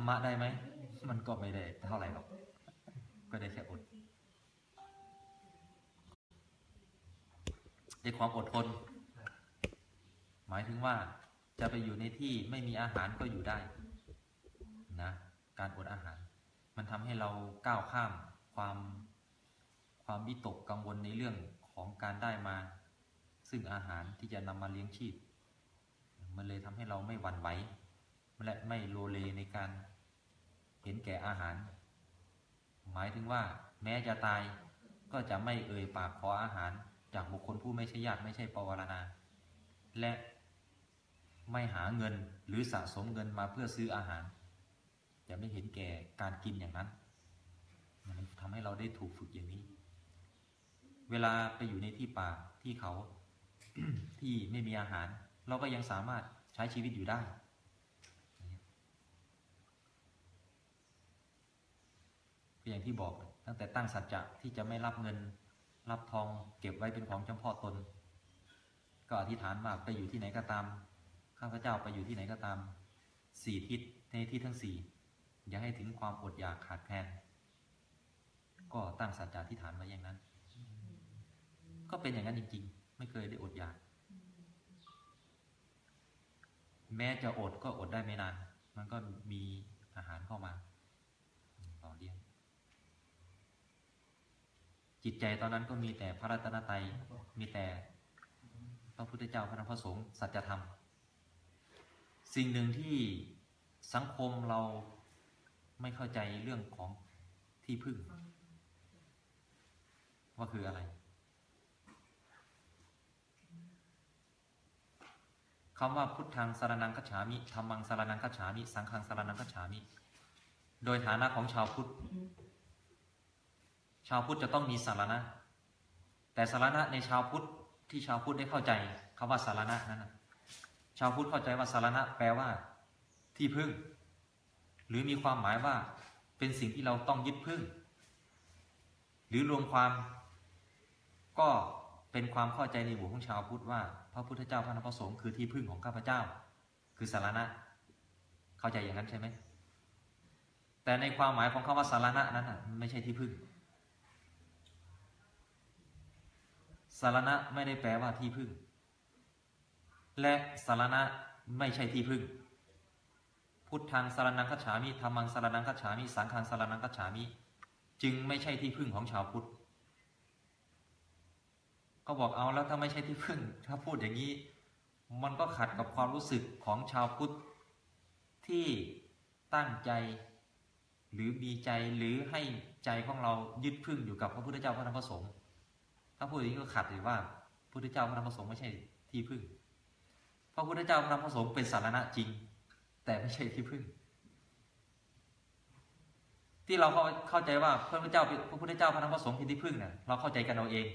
รมะได้ไหม มันก็ไม่ได้เท่าไหร่หรอก ก็ได้แค่อดในความอดทน หมายถึงว่าจะไปอยู่ในที่ไม่มีอาหารก็อยู่ได้นะการอดอาหาร มันทำให้เราก้าวข้ามความความวิตกกังวลในเรื่องของการได้มา ซึ่งอาหารที่จะนำมาเลี้ยงชีพ มันเลยทำให้เราไม่หวั่นไหวและไม่โลเลในการ เห็นแก่อาหาร หมายถึงว่าแม้จะตายก็จะไม่เอ่ยปากขออาหาร จากบุคคลผู้ไม่ใช่ญาติไม่ใช่ปวารณา และไม่หาเงินหรือสะสมเงินมาเพื่อซื้ออาหาร จะไม่เห็นแก่การกินอย่างนั้นมันทำให้เราได้ถูกฝึกอย่างนี้ เวลาไปอยู่ในที่ป่าที่เขาที่ไม่มีอาหาร เราก็ยังสามารถใช้ชีวิตอยู่ได้ ก็อย่างที่บอกตั้งแต่ตั้งสัจจะที่จะไม่รับเงิน รับทองเก็บไว้เป็นของเจ้าพ่อตน ก็อธิษฐานว่าไปอยู่ที่ไหนก็ตามข้าพเจ้าไปอยู่ที่ไหนก็ตามสี่ทิศในที่ทั้งสี่อย่าให้ถึงความอดอยากขาดแคลนก็ตั้งสัจจะอธิษฐานไว้อย่างนั้น ก็เป็นอย่างนั้นจริง ๆ ไม่เคยได้อดอยาก แม้จะอดก็อดได้ไม่นาน มันก็มีอาหารเข้ามาต่อเลี้ยง จิตใจตอนนั้นก็มีแต่พระรัตนตรัยมีแต่พระพุทธเจ้าพระธรรมพระสงฆ์สัจธรรม สิ่งหนึ่งที่สังคมเราไม่เข้าใจเรื่องของที่พึ่ง ว่าคืออะไรคำว่าพุทธังสารนังคัจฉามิธรรมังสารนังคัจฉามิ สังฆังสารนังคัจฉามิ โดยฐานะของชาวพุทธ ชาวพุทธจะต้องมีสารณะ แต่สารณะในชาวพุทธที่ชาวพุทธได้เข้าใจคำว่าสารณะนั้นชาวพุทธเข้าใจว่าสารณะแปลว่า ที่พึ่ง หรือมีความหมายว่าเป็นสิ่งที่เราต้องยึดพึ่ง หรือรวมความก็เป็นความเข้าใจในหมู่ของชาวพุทธว่า พระพุทธเจ้าพระธรรมพระสงฆ์คือที่พึ่งของข้าพเจ้า คือสารณะ เข้าใจอย่างนั้นใช่ไหมแต่ในความหมายของคำว่าสารณะนั้นไม่ใช่ที่พึ่ง สารณะไม่ได้แปลว่าที่พึ่ง และสารณะไม่ใช่ที่พึ่ง พุทธังสารนังคัจฉามิธรรมังสารนังคัจฉามิ สังฆังสารนังคัจฉามิ จึงไม่ใช่ที่พึ่งของชาวพุทธ ก็บอกเอาแล้วถ้าไม่ใช่ที่พึ่ง ถ้าพูดอย่างนี้ มันก็ขัดกับความรู้สึกของชาวพุทธ ที่ตั้งใจหรือมีใจหรือให้ใจของเรายึดพึ่งอยู่กับพระพุทธเจ้าพระธรรมพระสงฆ์ ถ้าพูดอย่างนี้ก็ขัดเลยว่าพระพุทธเจ้าพระธรรมพระสงฆ์ไม่ใช่ที่พึ่ง พระพุทธเจ้าพระธรรมพระสงฆ์เป็นสารณะจริง แต่ไม่ใช่ที่พึ่ง ที่เราเข้าใจว่าพระพุทธเจ้าพระพุทธเจ้าพระธรรมพระสงฆ์เป็นที่พึ่งเนี่ยเราเข้าใจกันเอาเอง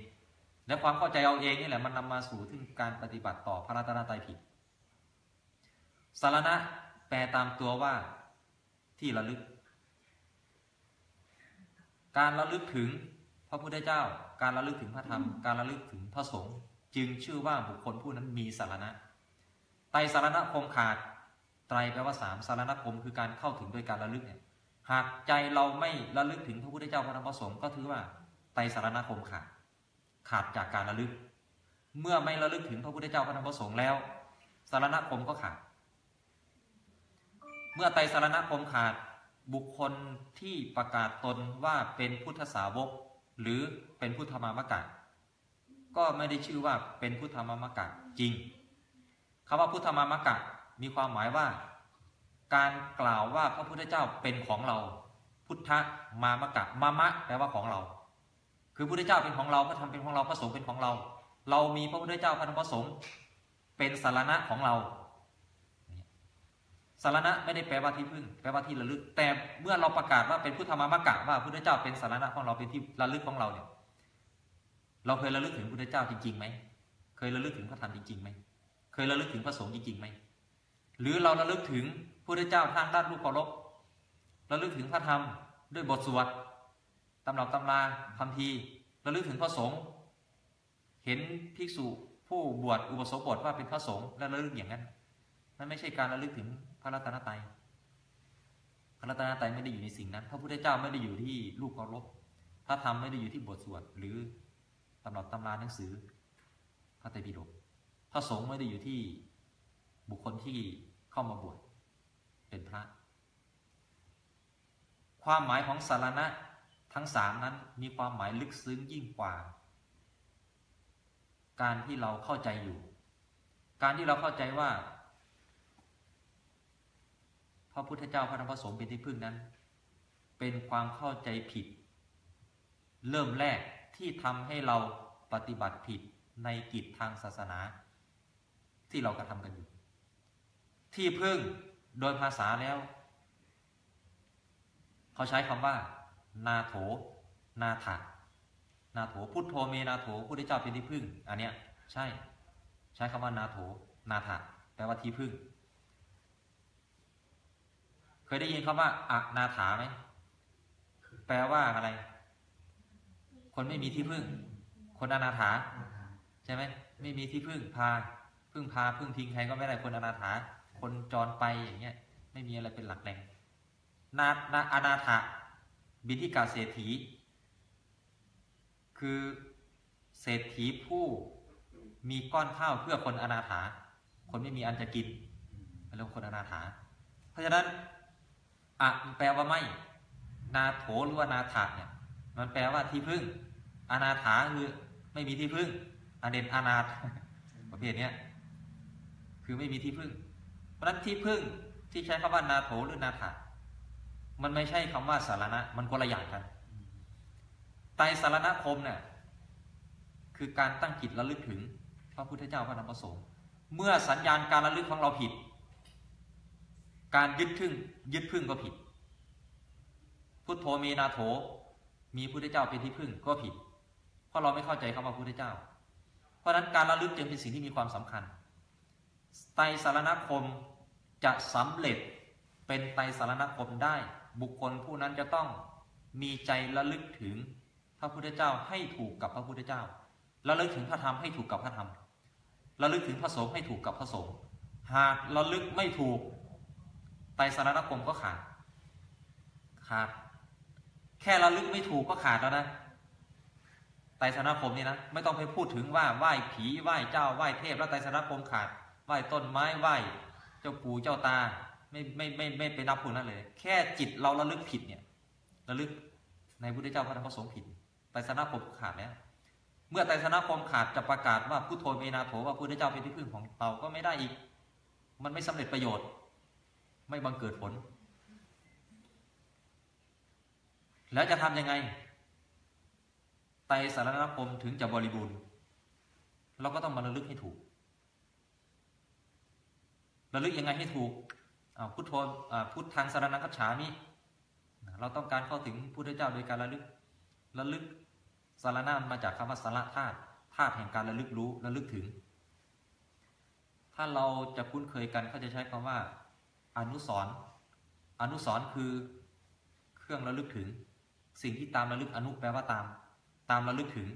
และความเข้าใจเอาเองนี่แหละมันนำมาสู่ถึงการปฏิบัติต่อพระรัตนตรัยผิด สารณะแปลตามตัวว่าที่ระลึก การระลึกถึง ระพุทธเจ้า การระลึกถึงพระธรรม การระลึกถึงพระสงฆ์จึงชื่อว่าบุคคลผู้นั้นมีสารณะ ไตรสารณคมขาด ไตรแปลว่าสามสารณคมคือการเข้าถึงโดยการระลึกเนี่ย หากใจเราไม่ระลึกถึงพระพุทธเจ้าพระธรรมพระสงฆ์ก็ถือว่าไตรสารณคมขาด ขาดจากการระลึก เมื่อไม่ระลึกถึงพระพุทธเจ้าพระธรรมพระสงฆ์แล้ว สารณคมก็ขาด เมื่อไตรสารณคมขาดบุคคลที่ประกาศตนว่าเป็นพุทธสาวก หรือเป็นพุทธมามกะก็ไม่ได้ชื่อว่าเป็นพุทธมามกะจริงคำว่าพุทธมามกะมีความหมายว่า การกล่าวว่าพระพุทธเจ้าเป็นของเรา พุทธมามกะมามะแปลว่าของเรา คือพระพุทธเจ้าเป็นของเราพระธรรมเป็นของเราพระสงฆ์เป็นของเรา เรามีพระพุทธเจ้าพระธรรมพระสงฆ์เป็นสารณะของเรา สารณะไม่ได้แปลว่าที่พึ่ง แปลว่าที่ระลึก แต่เมื่อเราประกาศว่าเป็นพุทธมามกะว่าพระพุทธเจ้าเป็นสารณะของเราเป็นที่ระลึกของเราเนี่ย เราเคยระลึกถึงพระพุทธเจ้าจริงๆไหมเคยระลึกถึงพระธรรมจริงๆไหมเคยระลึกถึงพระสงฆ์จริงๆไหมหรือเราระลึกถึงพระพุทธเจ้าทางด้านรูปเคารพระลึกถึงพระธรรมด้วยบทสวดตำรับตำราคำพีระลึกถึงพระสงฆ์เห็นภิกษุผู้บวชอุปสมบทว่าเป็นพระสงฆ์และระลึกอย่างนั้น นั่นไม่ใช่การระลึกถึงพระรัตนตรัยพระรัตนตรัยไม่ได้อยู่ในสิ่งนั้น พระพุทธเจ้าไม่ได้อยู่ที่รูปเคารพพระธรรมไม่ได้อยู่ที่บทสวดหรือตำรับตำราหนังสือ พระไตรปิฎกพระสงฆ์ไม่ได้อยู่ที่บุคคลที่เข้ามาบวชเป็นพระ ความหมายของสารณะทั้งสามนั้นมีความหมายลึกซึ้งยิ่งกว่า การที่เราเข้าใจอยู่ การที่เราเข้าใจว่า พระพุทธเจ้าพระธรรมพระสงฆ์เป็นที่พึ่งนั้น เป็นความเข้าใจผิด เริ่มแรกที่ทำให้เราปฏิบัติผิดในกิจทางศาสนา ที่เรากระทำกันอยู่ ที่พึ่งโดยภาษาแล้ว เขาใช้คำว่า นาโถ นาถะนาโถพุทโธเมนาโถพุทธเจ้าเป็นที่พึ่ง อันเนี้ยใช่ ใช้คำว่านาโถ นาถะแปลว่าที่พึ่ง ยได้ยินคำว่าอะนาถาไหมแปลว่าอะไร คนไม่มีที่พึ่ง คนอนาถา ใช่ไหมไม่มีที่พึ่งพา พึ่งพาพึ่งพิงใครก็ไม่ได้คนอนาถา คนจรไปอย่างเงี้ย ไม่มีอะไรเป็นหลักแหล่งนานาอนาถะบินทิกาเศรษฐี คือเศรษฐีผู้มีก้อนข้าวเพื่อคนอนาถา คนไม่มีอันจะกินเรียกคนอนาถา เพราะฉะนั้น อะแปลว่าไม่ นาโถหรือว่านาถะเนี่ย มันแปลว่าที่พึ่ง อนาถาคือไม่มีที่พึ่งอเด่นอนาถประเภทเนี้ยคือไม่มีที่พึ่ง เพราะนั้นที่พึ่งที่ใช้คำว่านาโถหรือนาถะมันไม่ใช่คำว่าสารณะ มันคนละอย่างกันไตสารณคมเนี่ยคือการตั้งจิตระลึกถึงพระพุทธเจ้าพระธรรมพระสงฆ์เมื่อสัญญาณการระลึกของเราผิด การยึดพึ่งยึดพึ่งก็ผิด พุทโธมีนาโถ มีพุทธเจ้าเป็นที่พึ่งก็ผิด เพราะเราไม่เข้าใจคำว่าพุทธเจ้า เพราะฉะนั้นการระลึกจึงเป็นสิ่งที่มีความสำคัญ ไตรสารณคมจะสำเร็จเป็นไตรสารณคมได้ บุคคลผู้นั้นจะต้องมีใจระลึกถึงพระพุทธเจ้าให้ถูกกับพระพุทธเจ้าระลึกถึงพระธรรมให้ถูกกับพระธรรมระลึกถึงพระสงฆ์ให้ถูกกับพระสงฆ์หากระลึกไม่ถูก ไตรสารณคมก็ขาดขาดแค่ระลึกไม่ถูกก็ขาดแล้วนะไตรสารณคมนี่นะไม่ต้องไปพูดถึงว่าไหว้ผีไหว้เจ้าไหว้เทพแล้วไตรสารณคมขาดไหว้ต้นไม้ไหว้เจ้าปู่เจ้าตาไม่ไม่ไม่ไม่ไปนับพวกนั้นเลย แค่จิตเราระลึกผิดเนี่ยระลึกในพุทธเจ้าพระธรรมพระสงฆ์ผิดไตรสารณคมขาดแล้วเมื่อไตรสารณคมขาดจะประกาศว่าพุทโธเมนาโถว่าพุทธเจ้าเป็นที่พึ่งของเราก็ไม่ได้อีก มันไม่สำเร็จประโยชน์ ไม่บังเกิดผล แล้วจะทำยังไง ไตสารณคมถึงจะบริบูรณ์ เราก็ต้องมาระลึกให้ถูก ระลึกยังไงให้ถูกพุทโธพุทธังสารนังคัจฉามิเราต้องการเข้าถึงพุทธเจ้าโดยการระลึก ระลึกสารนามาจากคำว่าสารธาตุธาตุแห่งการระลึกรู้ระลึกถึง ถ้าเราจะคุ้นเคยกันเขาจะใช้คำว่า อนุสรอนุสรคือเครื่องระลึกถึง สิ่งที่ตามระลึกอนุแปลว่าตาม ตามระลึกถึง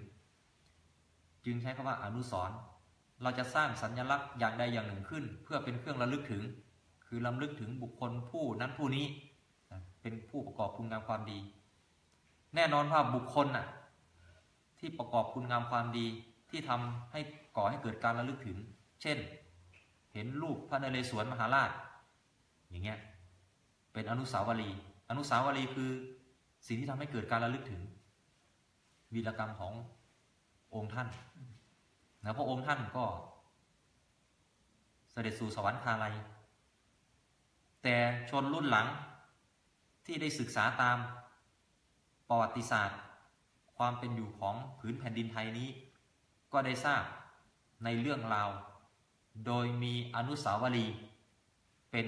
จึงใช้คำว่าอนุสรเราจะสร้างสัญลักษณ์อย่างใดอย่างหนึ่งขึ้น เพื่อเป็นเครื่องระลึกถึง คือระลึกถึงบุคคลผู้นั้นผู้นี้เป็นผู้ประกอบคุณงามความดี แน่นอนว่าบุคคลน่ะที่ประกอบคุณงามความดีที่ทำให้ก่อให้เกิดการระลึกถึง เช่น เห็นรูปพระนเรศวรมหาราช อย่างเงี้ยเป็นอนุสาวรีย์อนุสาวรีย์คือสิ่งที่ทำให้เกิดการระลึกถึง วีรกรรมขององค์ท่านนะพระองค์ท่านก็ เสด็จสู่สวรรคาลัย แต่ชนรุ่นหลังที่ได้ศึกษาตามประวัติศาสตร์ ความเป็นอยู่ของผืนแผ่นดินไทยนี้ ก็ได้ทราบในเรื่องราว โดยมีอนุสาวรีย์เป็น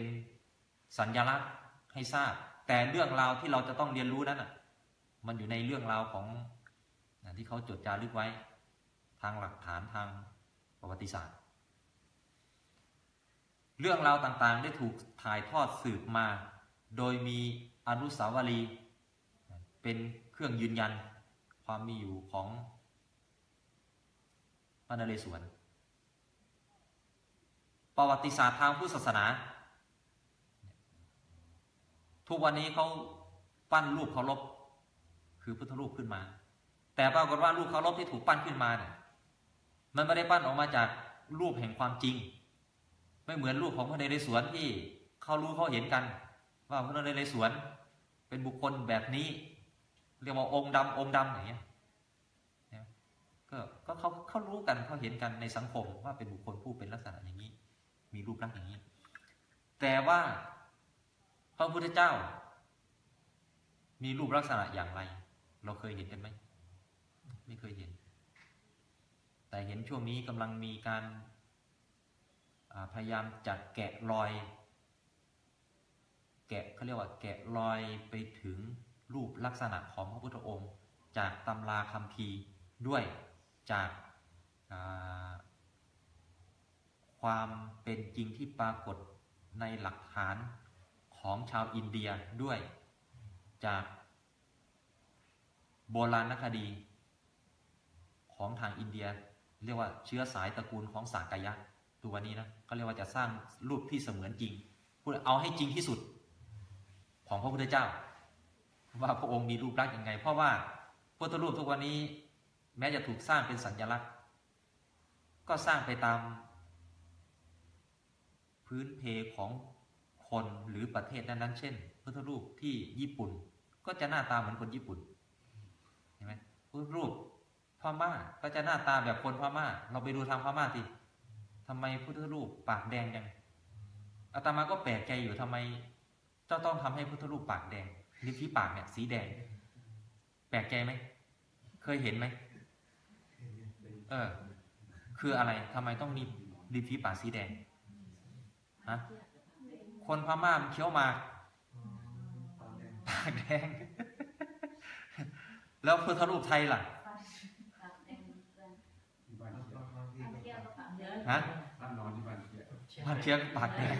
สัญญลักษณ์ให้ทราบ แต่เรื่องราวที่เราจะต้องเรียนรู้นั้นอะ มันอยู่ในเรื่องราวของที่เขาจดจารึกไว้ ทางหลักฐานทางประวัติศาสตร์ เรื่องราวต่างๆ ได้ถูกถ่ายทอดสืบมา โดยมีอนุสาวรีย์เป็นเครื่องยืนยันความมีอยู่ของพระนเรศวรประวัติศาสตร์ทางพุทธศาสนา ทุกวันนี้เขาปั้นรูปเคารพคือพุทธรูปขึ้นมา แต่ปรากฏว่ารูปเคารพที่ถูกปั้นขึ้นมาเนี่ยมันไม่ได้ปั้นออกมาจากรูปแห่งความจริง ไม่เหมือนรูปของพระนเรศวรที่เขารู้เขาเห็นกัน ว่าพระนเรศวรเป็นบุคคลแบบนี้ เรียกว่าองค์ดำองค์ดำอย่างเงี้ยก็ก็เขาเขารู้กันเขาเห็นกันในสังคมว่าเป็นบุคคลผู้เป็นลักษณะอย่างนี้ มีรูปลักษณ์อย่างนี้ แต่ว่า ระพุทธเจ้า มีรูปลักษณะอย่างไร เราเคยเห็นกันไหม ไม่เคยเห็น แต่เห็นช่วงนี้กำลังมีการพยายามจัดแกะรอย แกะเขาเรียกว่า แกะรอยไปถึงรูปลักษณะของพระพุทธองค์ จากตำราคัมภีร์ด้วยจากความเป็นจริงที่ปรากฏในหลักฐาน ของชาวอินเดียด้วย จากโบราณคดี ของทางอินเดีย เรียกว่าเชื้อสายตระกูลของสากยะตัวนี้นะเขาเรียกว่าจะสร้างรูปที่เสมือนจริงพูดเอาให้จริงที่สุด ของพระพุทธเจ้า ว่าพระองค์มีรูปลักษณ์ยังไง เพราะว่าพุทธรูปทุกวันนี้ แม้จะถูกสร้างเป็นสัญลักษณ์ ก็สร้างไปตาม พื้นเพของ คนหรือประเทศนั้นๆเช่นพุทธรูปที่ญี่ปุ่น ก็จะหน้าตาเหมือนคนญี่ปุ่นเห็นไหมพุทธรูปพม่าก็จะหน้าตาแบบคนพม่า เราไปดูทางพม่าสิทำไมพุทธรูปปากแดงยังอาตมาก็แปลกใจอยู่ทำไม เจ้าต้องทำให้พุทธรูปปากแดงริมฝีปากเนี่ยสีแดง แปลกใจไหมเคยเห็นไหมเออ คืออะไรทำไมต้องมีริมฝีปากสีแดงฮะ คนพม่าเคี้ยวมาปากแดง แล้วพุทธรูปไทยล่ะฮะบ้านนอนที่บ้านเกียบ้านเคี้ยวปากแดง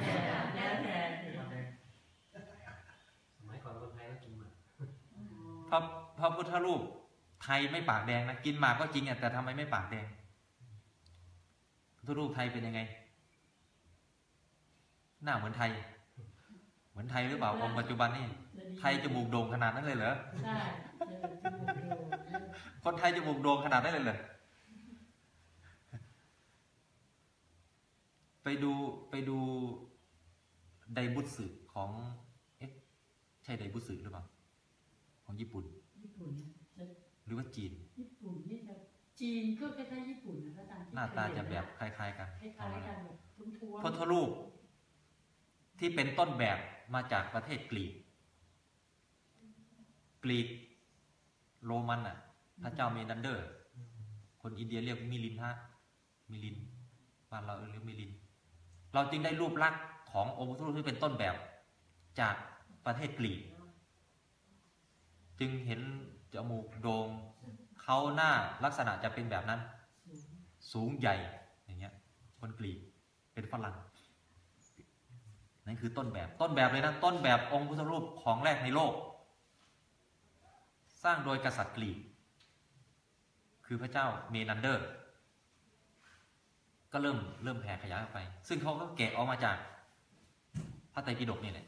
สมัยก่อนคนไทยก็กินหมากพระพระพุทธรูปไทยไม่ปากแดงนะกินหมากก็จริงอะแต่ทำไมไม่ปากแดงพุทธรูปไทยเป็นยังไง หน้าเหมือนไทย เหมือนไทยหรือเปล่าองค์ปัจจุบันนี่ไทยจมูกโด่งขนาดนั้นเลยเหรอใช่เออจมูกโด่งคนไทยจมูกโด่งขนาดนั้นเลยเหรอไปดูไปดูไดบุตสึของเอ๊ะใช่ไดบุตสึหรือเปล่าของญี่ปุ่น ญี่ปุ่นจะหรือว่าจีน ญี่ปุ่นนี่จะจีนก็คล้ายๆญี่ปุ่นนะถ้าตามที่หน้าตาเคยเห็จะแบบคล้ายๆกันคล้ายๆกันแบบทุ่วมพุทธรูป ที่เป็นต้นแบบมาจากประเทศกรีก กรีกโรมันอะพระเจ้าเมนันเดอร์ คนอินเดียเรียกมิลินทะมิลินท์บ้านเราเรียกมิลินท์ เราจึงได้รูปลักษณ์ขององค์พระพุทธรูปที่เป็นต้นแบบจากประเทศกรีก จึงเห็นจมูกโด่งเค้าหน้าลักษณะจะเป็นแบบนั้น สูงสูงใหญ่อย่างเงี้ยคนกรีกเป็นฝรั่ง นั่นคือต้นแบบต้นแบบเลยนะต้นแบบองค์พุทธรูปของแรกในโลก สร้างโดยกษัตริย์กรีกคือพระเจ้าเมนันเดอร์ ก็เริ่มเริ่มแผ่ขยายออกไป ซึ่งเขาก็แกะออกมาจากพระไตรปิฎกนี่แหละ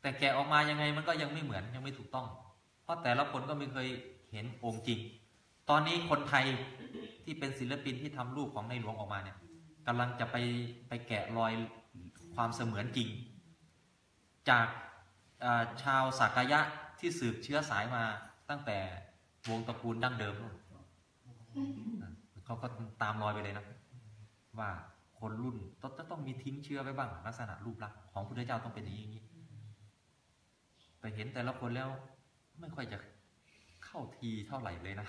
แต่แกะออกมายังไงมันก็ยังไม่เหมือนยังไม่ถูกต้อง เพราะแต่ละคนก็ไม่เคยเห็นองค์จริง ตอนนี้คนไทยที่เป็นศิลปินที่ทำรูปของในหลวงออกมาเนี่ยกำลังจะไปไปแกะรอย ความเสมือนจริง จากาชาวสักยะที่สืบเชื้อสายมาตั้งแต่วงตระกูลดั้งเดิมนู่นเขาก็ตามรอยไปเลยนะ ว่าคนรุ่นต้องต้องต้องมีทิ้งเชื้อไว้บ้าง ลักษณะรูปลักษณ์ของพระพุทธเจ้าต้องเป็นอย่างนี้อย่างนี้แต่เห็นแต่ละคนแล้วไม่ค่อยจะเข้าทีเท่าไหร่เลยนะ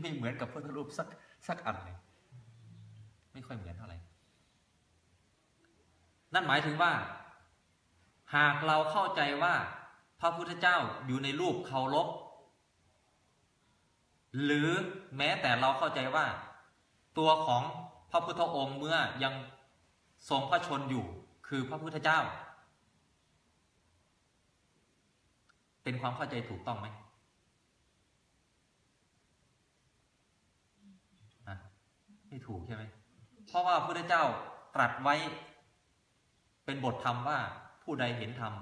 ไม่เหมือนกับพระพุทธรูปสักสักอันเลยไม่ค่อยเหมือนเท่าไหร่ นั่นหมายถึงว่า หากเราเข้าใจว่า พระพุทธเจ้าอยู่ในรูปเคารพหรือแม้แต่เราเข้าใจว่า ตัวของพระพุทธองค์เมื่อยังทรงพระชนอยู่คือพระพุทธเจ้า เป็นความเข้าใจถูกต้องไหมอะไม่ถูกใช่ไหมเพราะว่าพระพุทธเจ้าตรัสไว้ เป็นบทธรรมว่าผู้ใดเห็นธรรม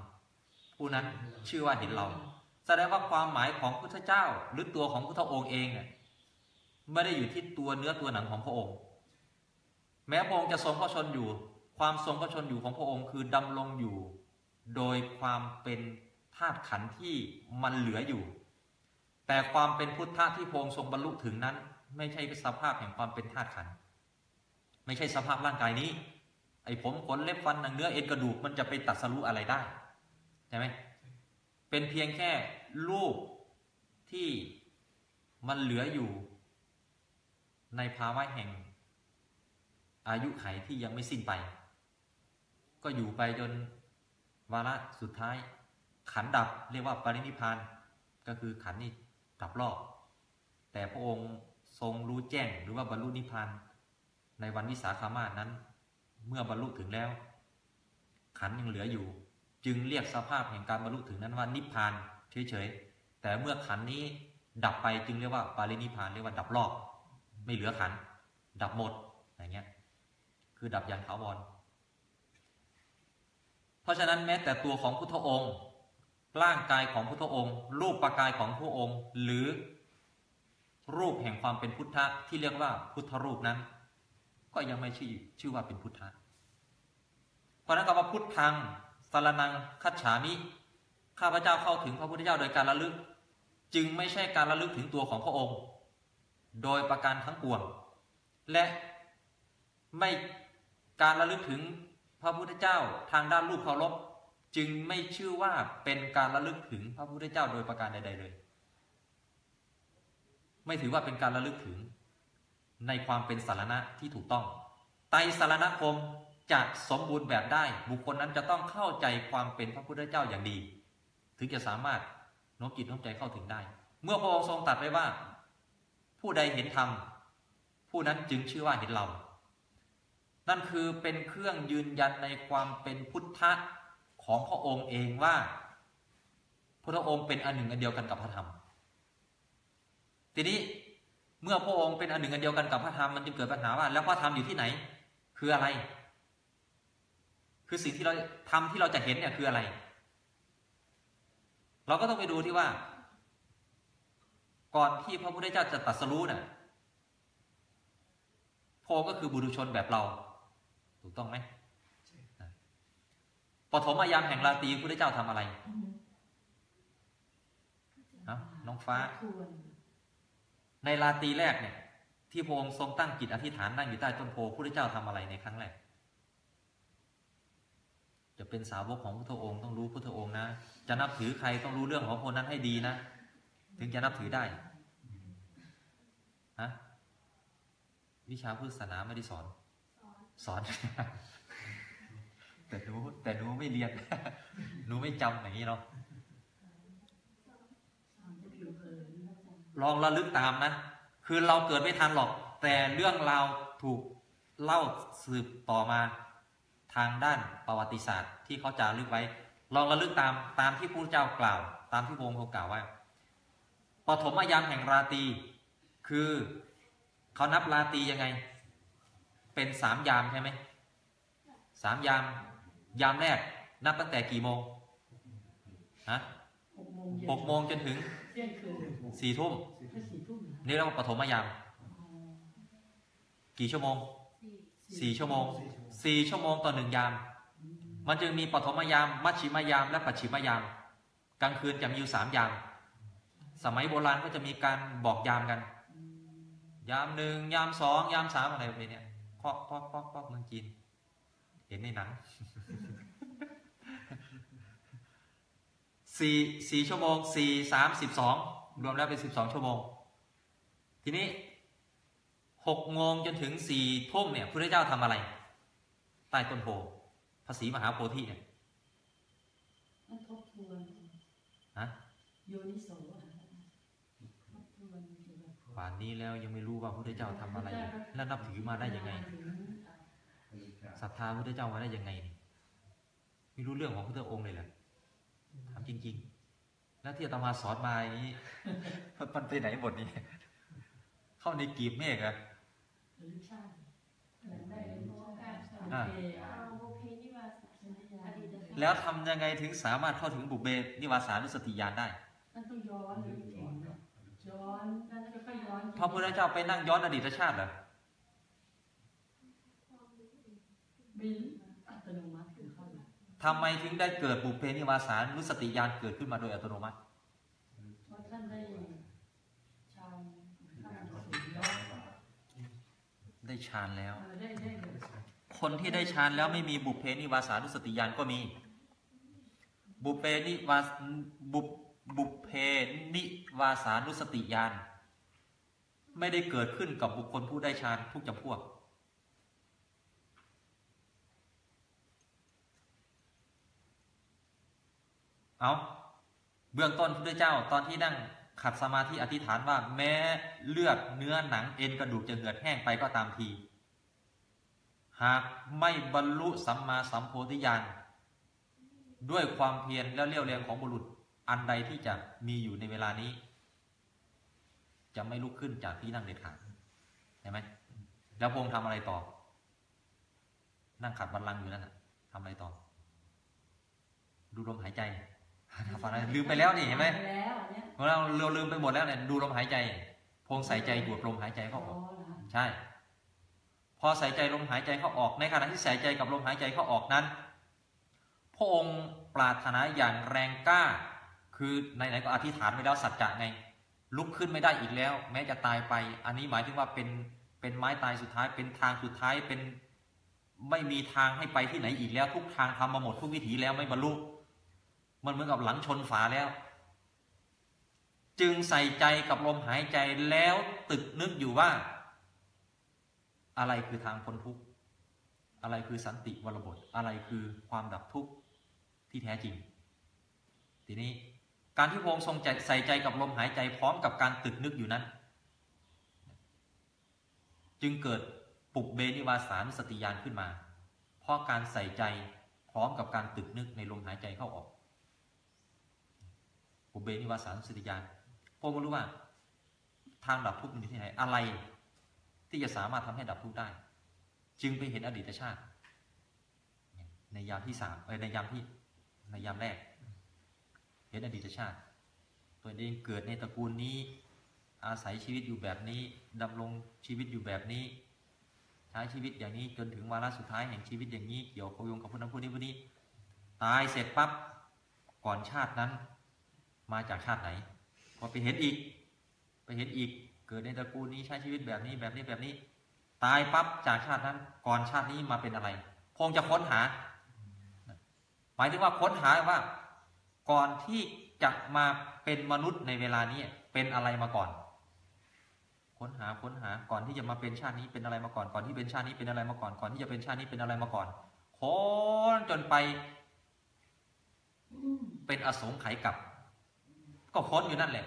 ผู้นั้นชื่อว่าเห็นเรา แสดงว่าความหมายของพุทธเจ้าหรือตัวของพุทธองค์เองเนี่ยไม่ได้อยู่ที่ตัวเนื้อตัวหนังของพระองค์ แม้พระองค์จะทรงพระชนอยู่ ความทรงพระชนอยู่ของพระองค์คือดำรงอยู่ โดยความเป็นธาตุขันธ์ที่มันเหลืออยู่ แต่ความเป็นพุทธะที่พระองค์ทรงบรรลุถึงนั้น ไม่ใช่สภาพแห่งความเป็นธาตุขันธ์ไม่ใช่สภาพร่างกายนี้ ไอ้ผมขนเล็บฟันหนังเนื้อเอ็นกระดูกมันจะไปตัดสรุอะไรได้ใช่ไหมเป็นเพียงแค่รูปที่มันเหลืออยู่ในภาวะแห่ง อายุไขที่ยังไม่สิ้นไป ก็อยู่ไปจนวาระสุดท้าย ขันดับเรียกว่าปรินิพานก็คือขันนี่ดับรอบ แต่พระองค์ทรงรู้แจ้งหรือว่าบรรลุนิพพานในวันวิสาขามาสนั้น เมื่อบรรลุถึงแล้ว ขันยังเหลืออยู่ จึงเรียกสภาพแห่งการบรรลุถึงนั้นว่านิพพานเฉยๆแต่เมื่อขันนี้ดับไปจึงเรียกว่าปารินิพพานเรียกว่าดับรอบ ไม่เหลือขัน ดับหมดอย่างเงี้ยคือดับอย่างถาวรเพราะฉะนั้นแม้แต่ตัวของพุทธองค์ ร่างกายของพุทธองค์ รูปประกายของพระองค์ หรือรูปแห่งความเป็นพุทธะที่เรียกว่าพุทธรูปนั้น ก็ยังไม่ชื่อชื่อว่าเป็นพุทธะเพราะนั้นคำว่าพุทธังสารนังคัจฉามิ ข้าพเจ้าเข้าถึงพระพุทธเจ้าโดยการระลึก จึงไม่ใช่การระลึกถึงตัวของพระองค์ โดยประการทั้งปวง และไม่การระลึกถึงพระพุทธเจ้าทางด้านรูปเคารพจึงไม่ชื่อว่าเป็นการระลึกถึงพระพุทธเจ้าโดยประการใด ๆ เลย ไม่ถือว่าเป็นการระลึกถึง ในความเป็นสารณะที่ถูกต้อง ไตรสารณคมจะสมบูรณ์แบบได้ บุคคลนั้นจะต้องเข้าใจความเป็นพระพุทธเจ้าอย่างดี ถึงจะสามารถโน้มจิตโน้มใจเข้าถึงได้ เมื่อพระองค์ทรงตรัสไว้ว่า ผู้ใดเห็นธรรมผู้นั้นจึงชื่อว่าเห็นเรา นั่นคือเป็นเครื่องยืนยันในความเป็นพุทธะของพระองค์เองว่า พระองค์เป็นอันหนึ่งอันเดียวกันกับพระธรรม ทีนี้ เมื่อพระองค์เป็นอันหนึ่งอันเดียวกันกับพระธรรมมันจึงเกิดปัญหาว่า แล้วพระธรรมอยู่ที่ไหน คืออะไร คือสิ่งที่เราทำที่เราจะเห็นเนี่ยคืออะไร เราก็ต้องไปดูที่ว่า ก่อนที่พระพุทธเจ้าจะตรัสรู้เนี่ยพระองค์ก็คือบุรุชนแบบเรา ถูกต้องไหมปฐมยามแห่งราตรีพระพุทธเจ้าทำอะไรเอ้าน้องฟ้าควร ในราตรีแรกเนี่ย ที่พระองค์ทรงตั้งจิตอธิษฐานนั่งอยู่ใต้ต้นโพพระพุทธเจ้าทำอะไรในครั้งแรก จะเป็นสาวกของพระองค์ต้องรู้พระองค์นะ จะนับถือใครต้องรู้เรื่องของคนนั้นให้ดีนะ ถึงจะนับถือได้ฮะวิชาพุทธศาสนาไม่ได้สอน สอน แต่หนูแต่หนูไม่เรียน หนูไม่จำอย่างนี้เนาะ สอนจะผิวเผินนะอาจารย์ ลองระลึกตามนะ คือเราเกิดไม่ทันหรอก แต่เรื่องราวถูกเล่าสืบต่อมาทางด้านประวัติศาสตร์ ที่เขาจารึกไว้ ลองระลึกตามตามที่พระพุทธเจ้ากล่าว ตามที่พระองค์กล่าวว่าปฐมยามแห่งราตรีคือเขานับราตรียังไง เป็นสามยามใช่ไหมสามยาม ยามแรกนับตั้งแต่กี่โมงฮะหกโมงเย็นหกโมงจนถึงเที่ยงคืนสี่ทุ่มแค่สี่ทุ่มนะนี่เรียกว่าปฐมยามอ๋อกี่ชั่วโมงสี่ชั่วโมงสี่ชั่วโมงต่อหนึ่งยามอืมมันจึงมีปฐมยาม มัชชิมยาม และปัจฉิมยาม กลางคืนจะมีอยู่สามยาม สมัยโบราณก็จะมีการบอกยามกันอืมยามหนึ่งยามสองยามสามอะไรแบบนี้เนี่ยเคาะเคาะเคาะเคาะเมืองจีน เห็นในหนัง สี่สี่ชั่วโมงสี่สามสิบสองรวมแล้วเป็นสิบสองชั่วโมง ทีนี้หกโมงจนถึงสี่ทุ่มเนี่ยพระเจ้าทำอะไร ใต้ต้นโพภาษีมหาโพธิเนี่ยนั่นทบทวนฮะโยนิโสอะนะทบทวนเกี่ยวกับป่านนี้แล้วยังไม่รู้ว่าพระเจ้าทำอะไร และนับถือมาได้ยังไงถึอ่าศรัทธาพระเจ้ามาได้ยังไงนี่ไม่รู้เรื่องของพระองค์เลยเหรอถาม จริง ๆ แล้วที่อาตมาสอนมาอย่างนี้ มันไปไหนหมดนี่เข้าในกีบเมฆอะหรือชาติอะไรได้เลยชาติอ่าโอเคเอาโอเคนี่ว่าชนิยาอดีตชแล้วทำยังไงถึงสามารถเข้าถึงบุพเบนิวาสานุสติญาณได้ท่านต้องย้อนเลยก่อนนะย้อนท่านก็ค่อยย้อนพระพุทธเจ้าไปนั่งย้อนอดีตชาติเหรอ เป็นอัตโนมัติคือ เข้ามาทำไมถึงได้เกิดบุพเพนิวาสานุสติญาณเกิดขึ้นมาโดยอัตโนมัติเพราะท่านได้ฌานได้ฌานแล้ว คนที่ได้ฌานแล้วไม่มีบุพเพนิวาสานุสติญาณก็มี บุพเพนิวาสบุบุพเพนิวาสานุสติญาณไม่ได้เกิดขึ้นกับบุคคลผู้ได้ฌานทุกจำพวก เอาเบื้องต้นพระเจ้าตอนที่นั่งขัดสมาธิอธิษฐานว่าแม้เลือดเนื้อหนังเอ็นกระดูกจะเหือดแห้งไปก็ตามที หากไม่บรรลุสัมมาสัมโพธิญาณด้วยความเพียรและเรี่ยวแรงของบุรุษอันใดที่จะมีอยู่ในเวลานี้ จะไม่ลุกขึ้นจากที่นั่งเด็ดขาดเห็นไหมแล้วพงค์ทำอะไรต่อ นั่งขัดบัลลังก์อยู่นั่นนะทำอะไรต่อ ดูลมหายใจ ฟังอะไรลืมไปแล้วนี่เห็นไหมปแล้วอันเนี้ยเราเราลืมไปหมดแล้วเนี่ยดูลมหายใจพงใส่ใจดูดลมหายใจเข้าออ๋ออกนะใช่ พอใส่ใจลมหายใจเข้าออกในขณะที่ใส่ใจกับลมหายใจเข้าออกนั้นพระองค์ปรารถนาอย่างแรงกล้า คือไหนๆก็อธิษฐานไว้แล้วสัจจะไง ลุกขึ้นไม่ได้อีกแล้ว แม้จะตายไป อันนี้หมายถึงว่าเป็นเป็นไม้ตายสุดท้าย เป็นทางสุดท้ายเป็นไม่มีทางให้ไปที่ไหนอีกแล้ว ทุกทางทำมาหมดทุกวิถีแล้วไม่บรรลุ มันเหมือนกับหลังชนฝาแล้ว จึงใส่ใจกับลมหายใจแล้วตึกนึกอยู่ว่า อะไรคือทางพ้นทุกข์อะไรคือสันติวรบท อะไรคือความดับทุกข์ที่แท้จริง ทีนี้การที่พงทรงใจใส่ใจกับลมหายใจพร้อมกับการตึกนึกอยู่นั้น จึงเกิดปุกเบนิวาสานุสติญาณขึ้นมา เพราะการใส่ใจพร้อมกับการตึกนึกในลมหายใจเข้าออก ปุเบนิวาสานุสติญาณพระองค์ก็รู้ว่า ทางดับทุกข์มันอยู่ที่ไหน อะไร ที่จะสามารถทำให้ดับทุกข์ได้ จึงไปเห็นอดีตชาติ ในยามที่สามเอ้ในยามที่ ในยามแรก เห็นอดีตชาติ ตัวเองเกิดในตระกูลนี้ อาศัยชีวิตอยู่แบบนี้ดำรงชีวิตอยู่แบบนี้ ใช้ชีวิตอย่างนี้จนถึงวาระสุดท้ายแห่งชีวิตอย่างนี้ เกี่ยวโยงกับผู้นั้นผู้นี้ผู้นี้ตายเสร็จปั๊บก่อนชาตินั้น มาจากชาติไหน พอไปเห็นอีก ไปเห็นอีก เกิดในตระกูลนี้ใช้ชีวิตแบบนี้แบบนี้แบบนี้ ตายปั๊บจากชาตินั้นก่อนชาตินี้มาเป็นอะไร คงจะค้นหา หมายถึงว่าค้นหาว่า ก่อนที่จะมาเป็นมนุษย์ในเวลานี้เป็นอะไรมาก่อน ค้นหาค้นหาก่อนที่จะมาเป็นชาตินี้เป็นอะไรมาก่อน ก่อนที่เป็นชาตินี้เป็นอะไรมาก่อน ก่อนที่จะเป็นชาตินี้เป็นอะไรมาก่อนค้นจนไป เป็นอสงไขยกับ ก็ค้นอยู่นั่นแหละ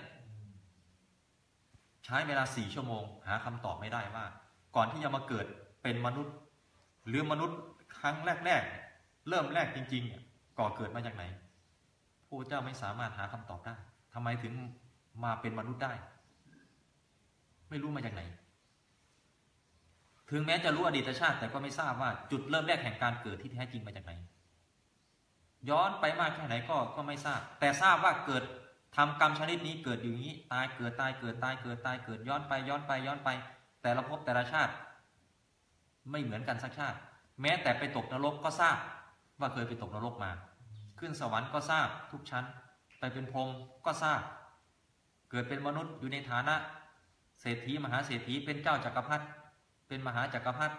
ใช้เวลาสี่ชั่วโมง หาคำตอบไม่ได้ว่า ก่อนที่จะมาเกิดเป็นมนุษย์ หรือมนุษย์ครั้งแรกๆเริ่มแรกจริงๆก่อเกิดมาจากไหนพระเจ้าไม่สามารถหาคำตอบได้ทำไมถึงมาเป็นมนุษย์ได้ ไม่รู้มาจากไหน ถึงแม้จะรู้อดีตชาติ แต่ก็ไม่ทราบว่าจุดเริ่มแรกแห่งการเกิดที่แท้จริงมาจากไหนย้อนไปมากแค่ไหนก็ก็ไม่ทราบ แต่ทราบว่าเกิด ทำกรรมชนิดนี้เกิดอยู่งนี้ ตายเกิดตายเกิดตายเกิดตายเกิดย้อนไปย้อนไปย้อนไป แต่ละภพแต่ละชาติ ไม่เหมือนกันสักชาติ แม้แต่ไปตกนรกก็ทราบ ว่าเคยไปตกนรกมา ขึ้นสวรรค์ก็ทราบทุกชั้น ไปเป็นพรหมก็ทราบ เกิดเป็นมนุษย์อยู่ในฐานะ เศรษฐีมหาเศรษฐีเป็นเจ้าจักรพรรดิเป็นมหาจักรพรรดิ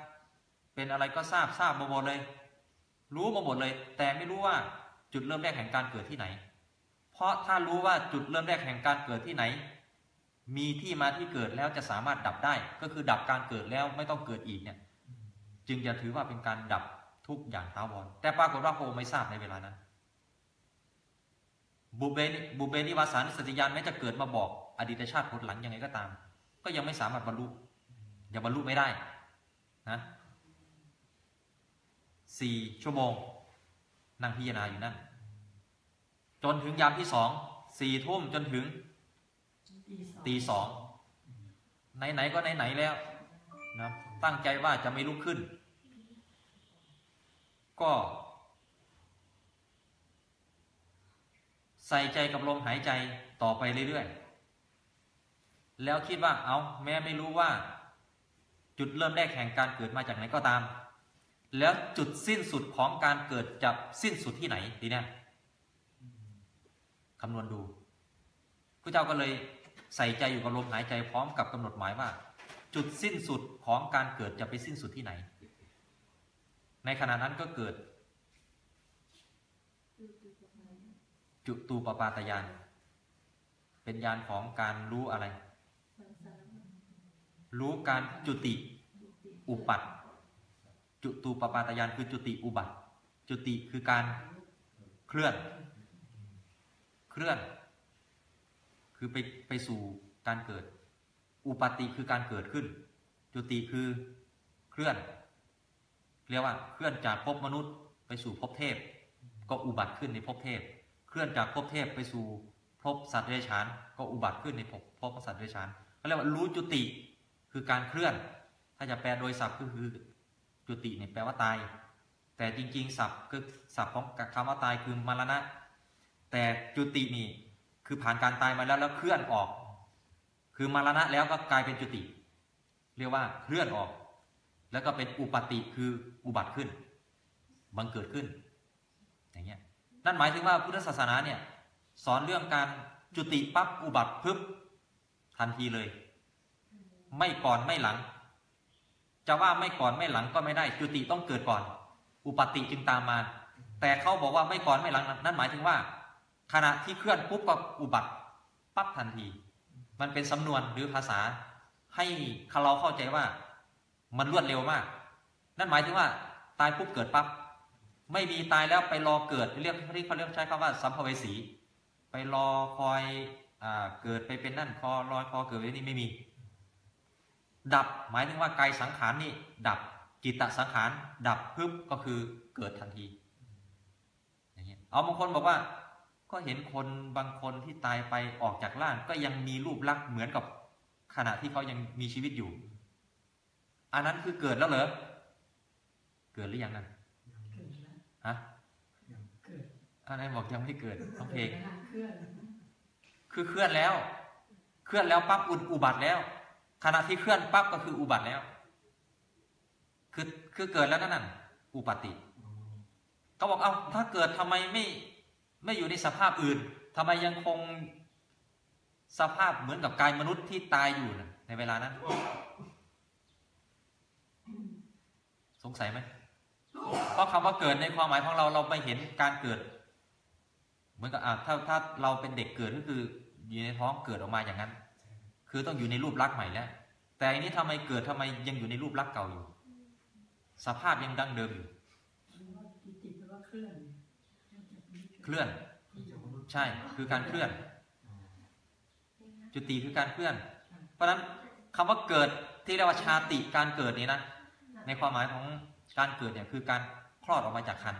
เป็นอะไรก็ทราบทราบมาหมดเลย รู้มาหมดเลย แต่ไม่รู้ว่าจุดเริ่มแรกแห่งการเกิดที่ไหน ราะถ้ารู้ว่าจุดเริ่มแรกแห่งการเกิดที่ไหน มีที่มาที่เกิดแล้วจะสามารถดับได้ ก็คือดับการเกิดแล้วไม่ต้องเกิดอีกเนี่ย จึงจะถือว่าเป็นการดับทุกอย่างท้าวรแต่ปรากฏว่าพระองค์ไม่ทราบในเวลานั้นบุเบนิบุเบนิวาสานสติยานแม้จะเกิดมาบอก อดีตชาติผลหลังยังไงก็ตาม ก็ยังไม่สามารถบรรลุยังบรรลุไม่ได้นะสี่ชั่วโมงนั่งพิจารณาอยู่นั่น จนถึงยามที่สองสี่ทุ่มจนถึงตีสองตีสองไหนๆก็ไหนๆแล้วนะตั้งใจว่าจะไม่ลุกขึ้น ก็ ใส่ใจกับลมหายใจต่อไปเรื่อยๆ แล้วคิดว่าเอาแม้ไม่รู้ว่า จุดเริ่มแรกแห่งการเกิดมาจากไหนก็ตาม แล้วจุดสิ้นสุดของการเกิดจะสิ้นสุดที่ไหนทีเนี้ย คำนวณดูพระเจ้าก็เลยใส่ใจอยู่กับลมหายใจพร้อมกับกำหนดหมายว่า จุดสิ้นสุดของการเกิดจะไปสิ้นสุดที่ไหน ในขณะนั้นก็เกิด จุตูปปาตยาน เป็นยานของการรู้อะไร รู้การจุติอุปัตจุตูปปาตยานคือจุติอุบัติ จุติคือการเคลื่อน เคลื่อน คือไปไปสู่การเกิด อุปาติคือการเกิดขึ้น จุติคือเคลื่อน เรียกว่าเคลื่อนจากภพมนุษย์ ไปสู่ภพเทพ ก็อุบัติขึ้นในภพเทพ เคลื่อนจากภพเทพไปสู่ภพสัตว์เดรัจฉาน ก็อุบัติขึ้นในภพภพสัตว์เดรัจฉานเขาเรียกว่ารู้จุติคือการเคลื่อน ถ้าจะแปลโดยศัพท์ก็คือจุติเนี่ยแปลว่าตาย แต่จริงๆ ศัพท์คือศัพท์ของคำว่าตายคือมรณะ แต่จุตินี่คือผ่านการตายมาแล้วแล้วเคลื่อนออก คือมรณะแล้วก็กลายเป็นจุติ เรียกว่าเคลื่อนออก แล้วก็เป็นอุปติคืออุบัติขึ้น บังเกิดขึ้น อย่างเงี้ยนั่นหมายถึงว่าพุทธศาสนาเนี่ยสอนเรื่องการจุติปั๊บอุบัติพึบทันทีเลย ไม่ก่อนไม่หลัง จะว่าไม่ก่อนไม่หลังก็ไม่ได้ จุติต้องเกิดก่อน อุปติจึงตามมา แต่เขาบอกว่าไม่ก่อนไม่หลัง นั่นหมายถึงว่า ขณะที่เคลื่อนปุ๊บก็อุบัติปั๊บทันที มันเป็นสำนวนหรือภาษา ให้เราเข้าใจว่า มันรวดเร็วมาก นั่นหมายถึงว่า ตายปุ๊บเกิดปั๊บไม่มีตายแล้วไปรอเกิดเรียกที่เขาเรียกใช้คำว่าสัมภเวสี ไปรอคอยอเกิดไปเป็นนั่นคอรอยคอเกิดไว้นี่ไม่มี ดับหมายถึงว่ากายสังขารนี่ ดับจิตตสังขาร ดับพึบก็คือเกิดทันทีอย่างเงี้ยเอาบางคนบอกว่า ก็เห็นคนบางคนที่ตายไปออกจากร่างก็ยังมีรูปลักษณ์เหมือนกับขณะที่เขายังมีชีวิตอยู่ อันนั้นคือเกิดแล้วเหรอ เกิดหรือยังนั่นเกิดแล้วฮะเกิดอันนั้นบอกยังไม่เกิดต้องเพลงเคลื่อนคือเคลื่อนแล้ว เคลื่อนแล้วปั๊บอุอุบัติแล้ว ขณะที่เคลื่อนปั๊บก็คืออุบัติแล้ว คือคือเกิดแล้วนั่นน่ะอุปาติเขาบอกเอาถ้าเกิดทำไมไม่ ไม่อยู่ในสภาพอื่นทำไมยังคงสภาพเหมือนกับกายมนุษย์ที่ตายอยู่นะในเวลานั้น สงสัยไหมเพราะคำว่าเกิดในความหมายของเราเราไปเห็นการเกิด เหมือนกับถ้าถ้าเราเป็นเด็กเกิดก็คืออยู่ในท้องเกิดออกมาอย่างนั้น คือต้องอยู่ในรูปลักษณ์ใหม่แล้ว แต่อันนี้ทำไมเกิดทำไมยังอยู่ในรูปลักษณ์เก่าอยู่ สภาพยังดั้งเดิมอยู่ว่าจิตแปลว่าเคลื่อน ลื่อน ใช่คือการเคลื่อน จุติคือการเคลื่อน เพราะฉะนั้นคำว่าเกิดที่เรียกว่าชาติการเกิดนี้นะในความหมายของการเกิดเนี่ยคือการคลอดออกมาจากคัน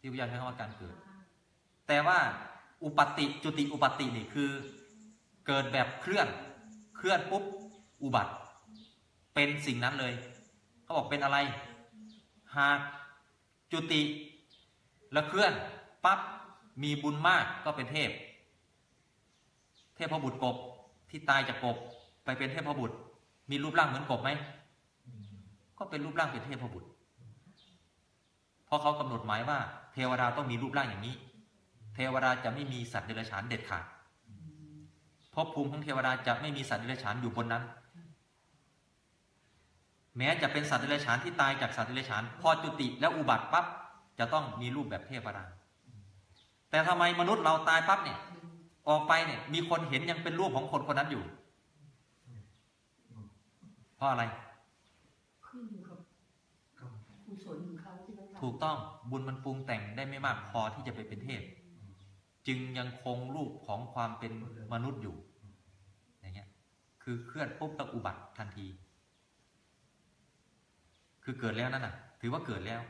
ที่วิทยาใช้คำว่าการเกิด แต่ว่าอุปติจุติอุปตินี่คือ เกิดแบบเคลื่อน เคลื่อนปุ๊บอุบัติ เป็นสิ่งนั้นเลยเขาบอกเป็นอะไร หากจุติ แล้วเคลื่อนปั๊บมีบุญมากก็เป็นเทพ เทพบุตรกบที่ตายจากกบไปเป็นเทพบุตร มีรูปร่างเหมือนกบไหมก็เป็นรูปร่างเป็นเทพบุตรเพราะเขากำหนดหมายว่า เทวดาต้องมีรูปร่างอย่างนี้ เทวดาจะไม่มีสัตว์เดรัจฉานเด็ดขาดภพภูมิของเทวดาจะไม่มีสัตว์เดรัจฉานอยู่บนนั้น แม้จะเป็นสัตว์เดรัจฉานที่ตายจากสัตว์เดรัจฉาน พอจุติแล้วอุบัติปั๊บ จะต้องมีรูปแบบเทวดาแต่ทำไมมนุษย์เราตายปั๊บเนี่ย ออกไปเนี่ย มีคนเห็นยังเป็นรูปของคนคนนั้นอยู่ เพราะอะไรขึ้นอยู่กับกุศลของเขาที่เขาทำถูกต้องบุญมันปรุงแต่งได้ไม่มากพอที่จะไปเป็นเทพ จึงยังคงรูปของความเป็นมนุษย์อยู่อย่างเงี้ย คือเคลื่อนปุ๊บต้องอุบัติทันที คือเกิดแล้วนั่นน่ะ ถือว่าเกิดแล้ว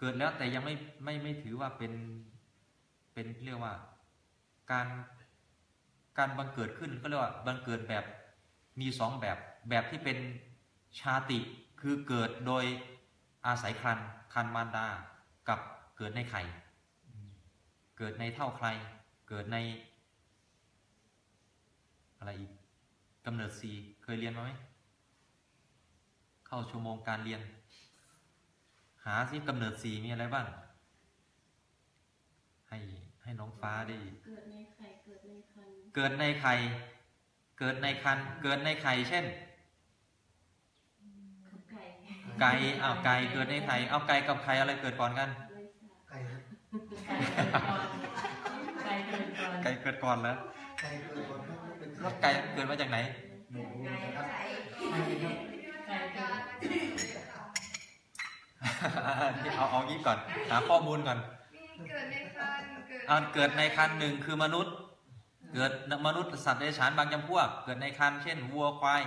เกิดแล้วแต่ยังไม่ไม่ไม่ถือว่าเป็นเป็นเรียกว่า การการบังเกิดขึ้นก็เรียกว่าบังเกิดแบบมีสองแบบแบบที่เป็นชาติคือเกิดโดยอาศัยครันคันมารดากับเกิดในไข่ เกิดในเท่าใคร เกิดใน อะไรอีกกำเนิดสีเคยเรียนมาไหมเข้าชั่วโมงการเรียนาสิกำเนิดสีมีอะไรบ้าง ให้ให้น้องฟ้าได้ เกิดในไข่เกิดในคัน เกิดในไข่ เกิดในคัน เกิดในไข่เช่น ไก่ไก่อ้าวไก่เกิดในไข่ เอาไก่กับไข่อะไรเกิดก่อนกันเลยค่ะไก่ครับไก่เกิดก่อนไก่เกิดก่อนแล้วไก่เกิดก่อนครับเป็นแล้วไก่เกิดมาจากไหนไม่รู้นะครับไม่รู้ครับไก่ เกิดเอาเอางี้ก่อนหาข้อมูลก่อนมีเกิดในคันเกิดเอาเกิดในคันหนึ่งคือมนุษย์ เกิดมนุษย์สัตว์เดรัจฉานบางจำพวก เกิดในคันเช่นวัวควาย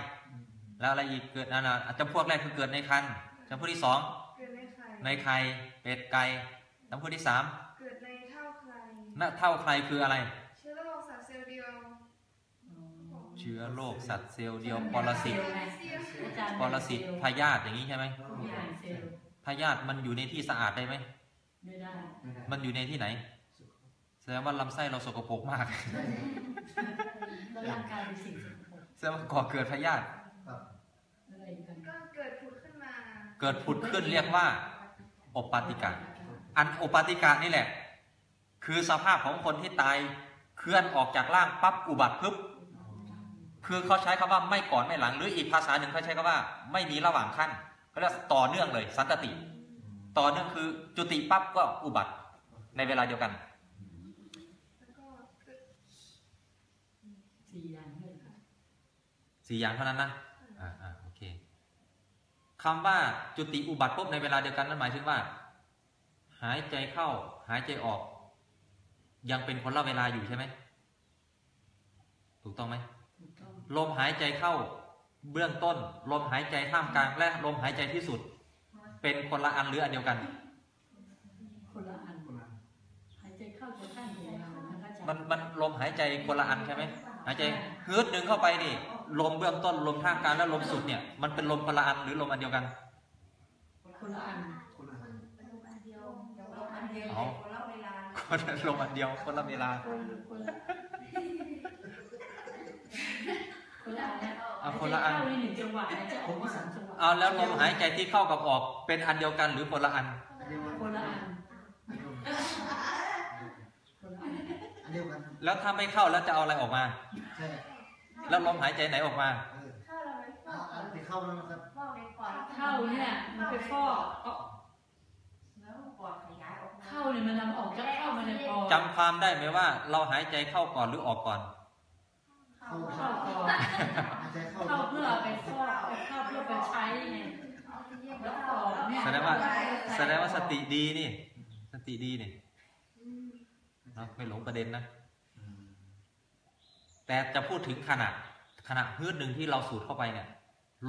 แล้วอะไรอีกเกิดนั่นนะจำพวกแรกคือเกิดในคันจำพวกที่สองเกิดในไข่ในไข่เป็ดไก่จำพวกที่สามเกิดในเท่าใครน่ะเท่าใครคืออะไร เชื้อโรคสัตว์เซลล์เดียวเชื้อโรคสัตว์เซลล์เดียวปรสิตอาจารย์ปรสิตพยาธิอย่างนี้ใช่ไหมมีอ่านเซลล์ พยาธิมันอยู่ในที่สะอาดได้ไหมไม่ได้ไม่ได้ มันอยู่ในที่ไหน แสดงว่าลำไส้เราสกปรกมากแล้วร่างกายเป็นสิ่งสกปรกแสดงว่าก่อเกิดพยาธิครับอะไรกันก็เกิดผุดขึ้นมา เกิดผุดขึ้นเรียกว่าโอปาติกะ อันโอปาติกะนี่แหละ คือสภาพของคนที่ตายเคลื่อนออกจากร่างปั๊บอุบัติพึบคือเขาใช้คำว่าไม่ก่อนไม่หลังหรืออีกภาษาหนึ่งเขาใช้คำว่า ไม่มีระหว่างขั้น เขาเรียกต่อเนื่องเลย สันตติ ต่อเนื่องคือจุติปั๊บก็อุบัติในเวลาเดียวกันแล้วก็เกิดสี่อย่างเลยค่ะสี่อย่างเท่านั้นนะอ่าอ่าโอเคคำว่าจุติอุบัติปุ๊บในเวลาเดียวกันนั่นหมายถึงว่า หายใจเข้า หายใจออก ยังเป็นคนละเวลาอยู่ใช่ไหมถูกต้องไหมถูกต้องลมหายใจเข้า เบื้องต้นลมหายใจท่ามกลางและลมหายใจที่สุด เป็นคนละอันหรืออันเดียวกัน คนละอันคนละหายใจเข้าจะข้างหัวเรานะคะอาจารย์มันมันลมหายใจคนละอันใช่ไหมหายใจฮึดหนึ่งเข้าไปนี่ลมเบื้องต้นลมท่ามกลางและลมสุดเนี่ยมันเป็นลมคนละอันหรือลมอันเดียวกัน คนละอันคนละอ๋อคนละลมอันเดียวคนละเวลาคนคนละ คนละอันนะเอาคนละอันหายใจเข้าในหนึ่งจังหวะนะจะออกมาสองจังหวะเอาแล้วลมหายใจที่เข้ากับออกเป็นอันเดียวกันหรือคนละอันอันเดียวกันคนละอันอันเดียวกันคนละอันอันเดียวกันแล้วถ้าไม่เข้าแล้วจะเอาอะไรออกมา ใช่แล้วลมหายใจไหนออกมา เออเข้าเราไม่เอาอันที่เข้าแล้วนะครับฟอกในปอดเข้าเนี่ยมันไปฟอกเอาแล้วปอดขยายออกมาเข้าเนี่ยมันนำออกจากเข้ามาในปอดจำความได้ไหมว่า เราหายใจเข้าก่อนหรือออกก่อน เข้าเข้าก่อนหายใจเข้าเข้าเพื่อไปฟอกเอาเข้าเพื่อไปใช้ไงแล้วออกเนี่ยแสดงว่าแสดงว่าสติดีนี่ สติดีนี่นะไม่หลงประเด็นนะแต่จะพูดถึงขณะขณะฮืดหนึ่งที่เราสูดเข้าไปเนี่ย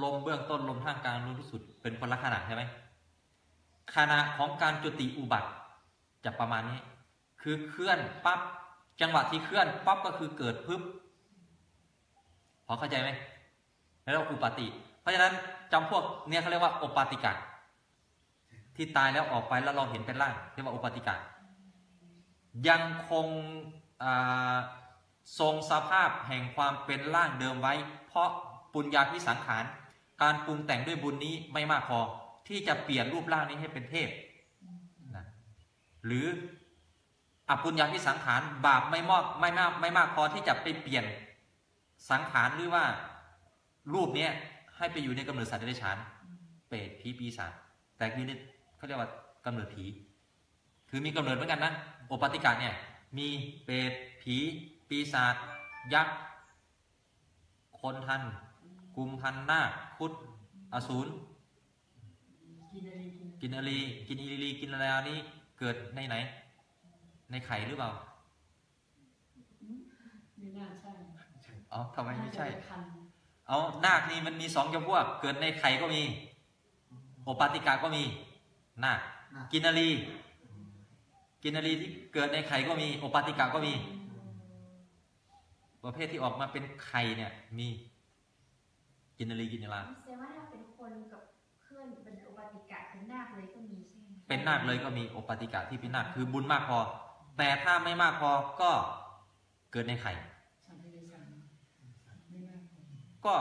ลมเบื้องต้นลมท่ามกลางลมที่สุดเป็นคนละขณะใช่ไหมขณะของการจุติอุบัติจะประมาณนี้ คือเคลื่อนปั๊บจังหวะที่เคลื่อนปั๊บก็คือเกิดปึ๊บ พอเข้าใจไหมแล้วอุปาติ เพราะฉะนั้นจำพวกเนี่ยเขาเรียกว่าโอปาติกะที่ตายแล้วออกไปแล้วเราเห็นเป็นร่างเรียกว่าโอปาติกะยังคงทรงสภาพแห่งความเป็นร่างเดิมไว้ เพราะปุญญาพิสังขาร การปรุงแต่งด้วยบุญนี้ไม่มากพอที่จะเปลี่ยนรูปร่างนี้ให้เป็นเทพนะหรืออปุญญาพิสังขารบาปไม่มากไม่มากไม่มากพอที่จะไปเปลี่ยน สังขารหรือว่า รูปเนี้ยให้ไปอยู่ในกำเนิดสัตว์เดรัจฉานเปรตผีปีศาจแต่คือนี่เขาเรียกว่ากำเนิดผี คือมีกำเนิดเหมือนกันนะโอปติกะเนี่ย มีเปรตผีปีศาจยักษ์คนทันกุมพันนาคุดอสูรกินอะไรกินกินอรีกินอีลีกินอะไรนี้เกิดในไหน ในไข่หรือเปล่า ไม่น่าใช่ อ๋อทำไมไม่ใช่น่าจะเป็นคันเอานาคนี่มันมีสองจำพวก เกิดในไข่ก็มี โอปาติกะก็มี นาคน่ากินอรี กินอรีที่เกิดในไข่ก็มี โอปาติกะก็มี ประเภทที่ออกมาเป็นไข่เนี่ย มี กินอรีกินอราแสดงว่าถ้าเป็นคนกับเพื่อนเป็นอุบัติกะเป็นนาคเลยก็มีใช่ไหมเป็นนาคเลยก็มี โอปาติกะที่เป็นนาค คือบุญมากพอ แต่ถ้าไม่มากพอก็เกิดในไข่ สัมภเวสันไม่มากพอ ก็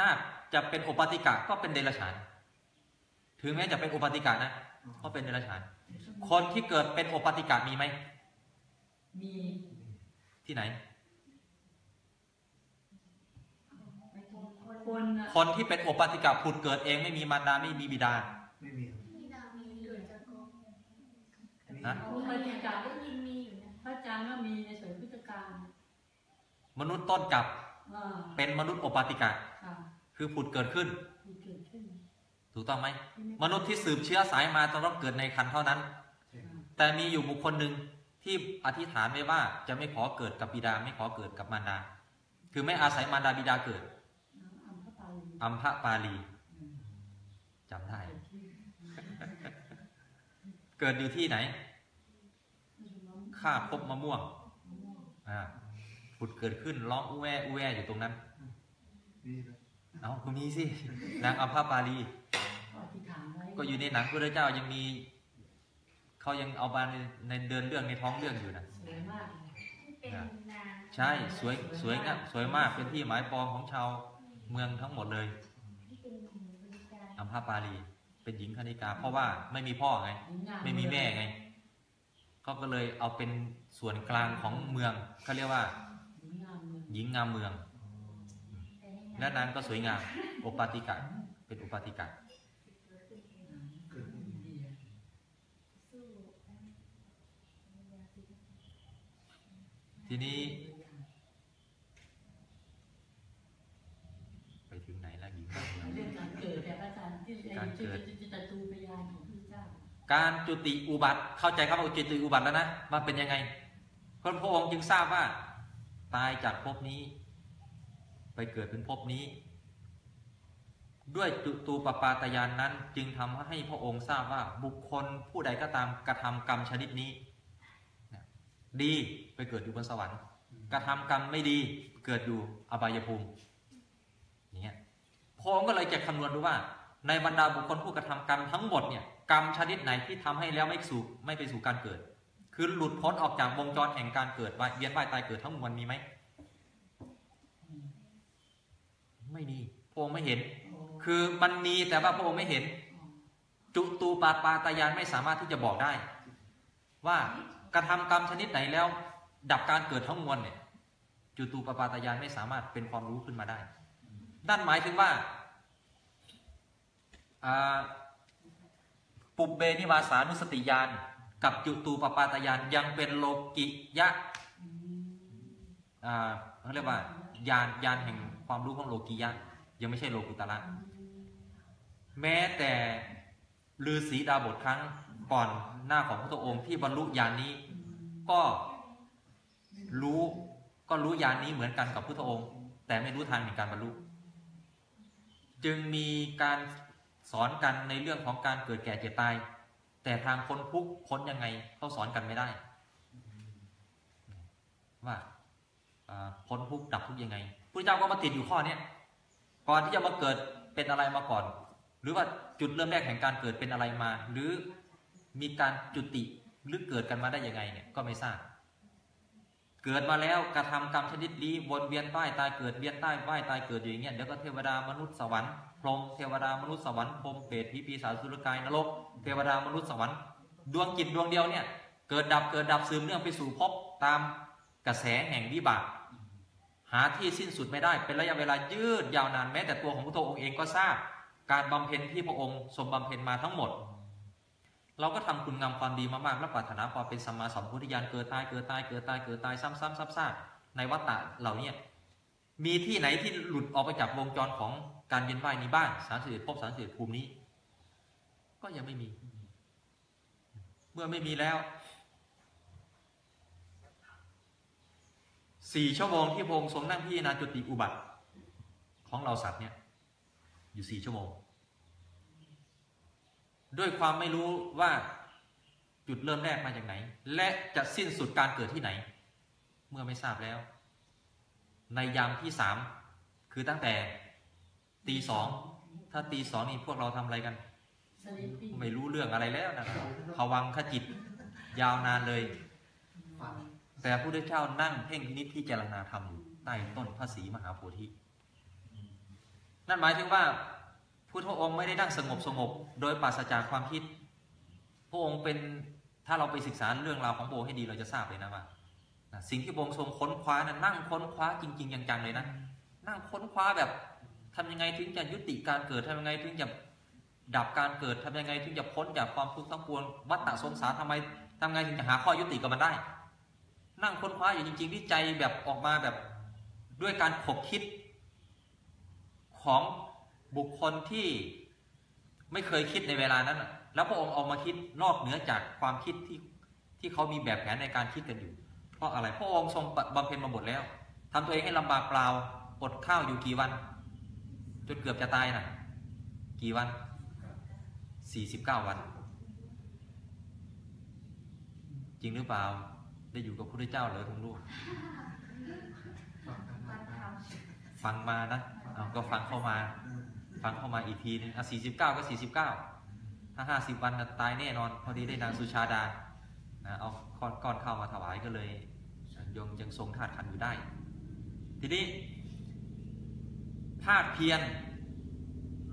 นาคจะเป็นโอปาติกะก็เป็นเดรัจฉาน ถึงแม้จะเป็นโอปาติกะนะก็เป็นเดรัจฉาน คนที่เกิดเป็นโอปาติกะมีไหมมีที่ไหนไม่ถึงคนน่ะคนที่เป็นโอปาติกะผุดเกิดเองไม่มีมารดาไม่มีบิดาไม่มีครับมีดามีเกิดจากกองฮะอุปติกะได้ยินมีอยู่นะพระอาจารย์ก็มีในสวนพุทธการมนุษย์ต้นกับอ่า เป็นมนุษย์โอปาติกะค่ะคือผุดเกิดขึ้นมีเกิดขึ้น ถูกต้องไหมที่ไมนุษย์ที่สืบเชื้อสายมาต้องเกิดในคันเท่านั้นใช่ครับแต่มีอยู่บุคคลหนึ่งที่อธิษฐานไว้ว่าจะไม่ขอเกิดกับบิดาไม่ขอเกิดกับมารดา คือไม่อาศัยมารดาบิดาเกิดอัมพปาลีอัมพะปาลีอืมจำได้เกิดที่เกิดอยู่ที่ไหนข้าพบมะม่วงมะม่วงอ่า ผุดเกิดขึ้นร้องอู้แวอู้แวอยู่ตรงนั้นมีครับเอาคุณมีสินางอัมพะปาลีก็อธิษฐานไว้ก็อยู่ในหนังพระเจ้ายังมีเขายังเอามาในในเดินเรื่องในท้องเรื่องอยู่นะสวยมากเลยที่เป็นนางใช่สวยสวยงามสวยมากเป็นที่หมายปองของชาวเมืองทั้งหมดเลยที่เป็นหญิงบริการอัมพาปาลี เป็นหญิงคณิกา เพราะว่าไม่มีพ่อไงหญิงงาไม่มีแม่ไงเขาก็เลยเอาเป็นส่วนกลางของเมืองเขาเรียกว่า หญิงงามเมืองหญิงงามเมืองแต่ในและนางก็สวยงามโอปาติกะเป็นโอปาติกะเกิดขึ้นดีอะสู้ทีนี้ ไปถึงไหนแล้วหญิงงามเมืองเรื่องการเกิดแต่พระอาจารย์ที่ไอ้การเกิที่ดจะจะตูพยานของพระเจ้าการจุติอุบัติเข้าใจครับว่าจุติอุบัติแล้วนะมันเป็นยังไงพระพระองค์จึงทราบว่า ตายจากภพนี้ ไปเกิดเป็นภพนี้ ด้วยจุตูปปาตยานนั้น จึงทำให้พระองค์ทราบว่าบุคคลผู้ใดก็ตามกระทำกรรมชนิดนี้ ดีไปเกิดอยู่บนสวรรค์ กระทำกรรมไม่ดีเกิดอยู่อบายภูมิอย่างเงี้ยพระองค์ก็เลยจะคำนวณดูว่า ในบรรดาบุคคลผู้กระทำกรรมทั้งหมดเนี่ยกรรมชนิดไหนที่ทำให้แล้วไม่สู่ไม่ไปสู่การเกิด คือหลุดพ้นออกจากวงจรแห่งการเกิดว่ายเวียนว่ายตายเกิดทั้งมวลมีไหม ไม่มีพระองค์ไม่เห็น คือมันมีแต่ว่าพระองค์ไม่เห็น จุตูปาปาตายานไม่สามารถที่จะบอกได้ ว่ากระทำกรรมชนิดไหนแล้ว ดับการเกิดทั้งมวลเนี่ย จุตูปาปาตายานไม่สามารถเป็นความรู้ขึ้นมาได้นั่นหมายถึงว่าปุบเบนิวาสานุสติญาณ กับจุตูปปาตยานยังเป็นโลกิยะอ่าเขาเรียกว่าญาณญาณแห่งความรู้ของโลกิยะ ยังไม่ใช่โลกุตระแม้แต่ฤาษีดาบทครั้งก่อนหน้าของพระองค์ที่บรรลุญาณนี้ ก็รู้ก็รู้ญาณนี้เหมือนกันกับพุทธองค์ แต่ไม่รู้ทางแห่งการบรรลุ จึงมีการสอนกันในเรื่องของการเกิดแก่เจ็บตาย แต่ทางพ้นทุกข์พ้นยังไงเขาสอนกันไม่ได้ ว่าพ้นทุกข์ดับทุกข์ยังไงพระเจ้าก็มาติดอยู่ข้อเนี้ยก่อนที่จะมาเกิดเป็นอะไรมาก่อน หรือว่าจุดเริ่มแรกแห่งการเกิดเป็นอะไรมา หรือมีการจุติหรือเกิดกันมาได้ยังไงเนี่ยก็ไม่ทราบเกิดมาแล้วกระทำกรรมชนิดนี้วนเวียนว่ายตายเกิดเวียนใต้ว่ายตายเกิดอยู่อย่างเงี้ยเดี๋ยวก็เทวดามนุษย์สวรรค์ พรหมเทวดามนุษย์สวรรค์พรหมเปรตผีปีศาจสุรกายนรกเทวดามนุษย์สวรรค์ดวงจิตดวงเดียวเนี่ยเกิดดับเกิดดับซึมเนื่องไปสู่ภพตามกระแสแห่งวิบาก หาที่สิ้นสุดไม่ได้เป็นระยะเวลายืดยาวนานแม้แต่ตัวของพระองค์เองก็ทราบ การบำเพ็ญที่พระองค์ทรงบำเพ็ญมาทั้งหมด เราก็ทำคุณงามความดีมามากและปรารถนาความเป็นสัมมาสัมพุทธญาณเกิดตายเกิดตายเกิดตายเกิดตายซ้ำๆซับๆในวัฏฏะเหล่านี้ มีที่ไหนที่หลุดออกไปจากวงจรของการเวียนว่ายนี้บ้างสารสิริภพสารสิริภูมินี้ ก็ยังไม่มี เมื่อไม่มีแล้วสี่ชั่วโมงที่พงทรงนั่งพิจารณาจุติอุบัติ ของเราสัตว์เนี่ย อยู่สี่ชั่วโมง ด้วยความไม่รู้ว่าจุดเริ่มแรกมาจากไหน และจะสิ้นสุดการเกิดที่ไหน เมื่อไม่ทราบแล้ว ในยามที่สามคือตั้งแต่ตีสองถ้าตีสองนี่พวกเราทำอะไรกัน ไม่รู้เรื่องอะไรแล้วนะครับภวังขจิต ยาวนานเลย แต่พระพุทธเจ้านั่งเพ่งพินิจพิจรณาธรรมอยู่ใต้ต้นพระศรีมหาโพธินั่นหมายถึงว่าพุทธองค์ไม่ได้นั่งสงบสงบ โดยปราศจากความคิด พระองค์เป็นถ้าเราไปศึกษาเรื่องราวของพระองค์ให้ดีเราจะทราบเลยนะว่า สิ่งที่พระองค์ทรงค้นคว้านะนั่งค้นคว้าจริงๆจังๆเลยนะนั่งค้นคว้าแบบทำยังไงถึงจะยุติการเกิดทำยังไงถึงจะดับการเกิดทำยังไงถึงจะพ้นจากความทุกข์ทั้งปวงวัฏฏะสงสารทำไมทำไงถึงจะหาข้อยุติกับมันได้ นั่งค้นคว้าอยู่จริงๆที่ใจแบบออกมาแบบด้วยการขบคิดของบุคคลที่ไม่เคยคิดในเวลานั้น แล้วพระองค์เอามาคิดนอกเหนือจากความคิดที่ที่เขามีแบบแผนในการคิดกันอยู่ เพราะอะไรพระองค์ทรงบำเพ็ญมาหมดแล้วทำตัวเองให้ลำบากเปล่าอดข้าวอยู่กี่วัน จนเกือบจะตายน่ะ กี่วันสี่สิบเก้าวัน จริงหรือเปล่า ได้อยู่กับพระเจ้าเหรอทุกลูกฟังรรมฟังมานะเอาก็ฟังเข้ามา ฟังเข้ามาอีกทีนึงอะสี่สิบเก้าก็สี่สิบเก้าถ้าห้าสิบวันตายแน่นอน พอดีได้นางสุชาดา นะเอาก้อนก้อนข้าวมาถวายก็เลยยังยังทรงธาตุขันธ์อยู่ได้ ทีนี้ภาคเพียร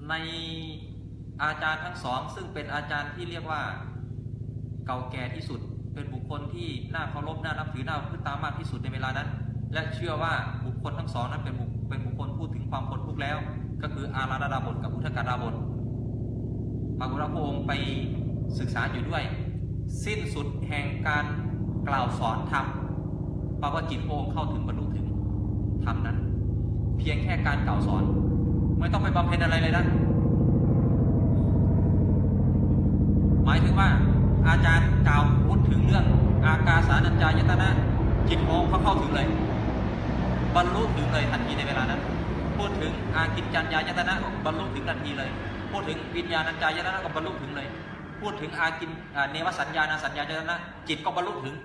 ในอาจารย์ทั้งสอง ซึ่งเป็นอาจารย์ที่เรียกว่าเก่าแก่ที่สุด เป็นบุคคลที่น่าเคารพน่านับถือน่าพึ่งตามมากที่สุดในเวลานั้น และเชื่อว่าบุคคลทั้งสองนั้นเป็นบุคเป็นบุคคลพูดถึงความพ้นทุกข์แล้ว ก็คืออาราดาบทกับอุทกาดาบทพระพุทธพระองค์ไปศึกษาอยู่ด้วย สิ้นสุดแห่งการกล่าวสอนธรรมปราวจิตพระองเข้าถึงบรรลุถึงธรรมนั้น เพียงแค่การกล่าวสอน ไม่ต้องไปบำเพ็ญอะไรเลยนะหมายถึงว่าอาจารย์กล่าวพูดถึงเรื่อง อากาสานัญจายตนะ จิตของเขาเข้าถึงเลย บรรลุถึงเลยทันทีในเวลานั้น พูดถึงอากินจัญญายตนะก็บรรลุถึงทันทีเลย พูดถึงวิญญาณัญจายตนะก็บรรลุถึงเลย พูดถึงอากินเนวสัญญาณสัญญายตนะจิตก็บรรลุถึง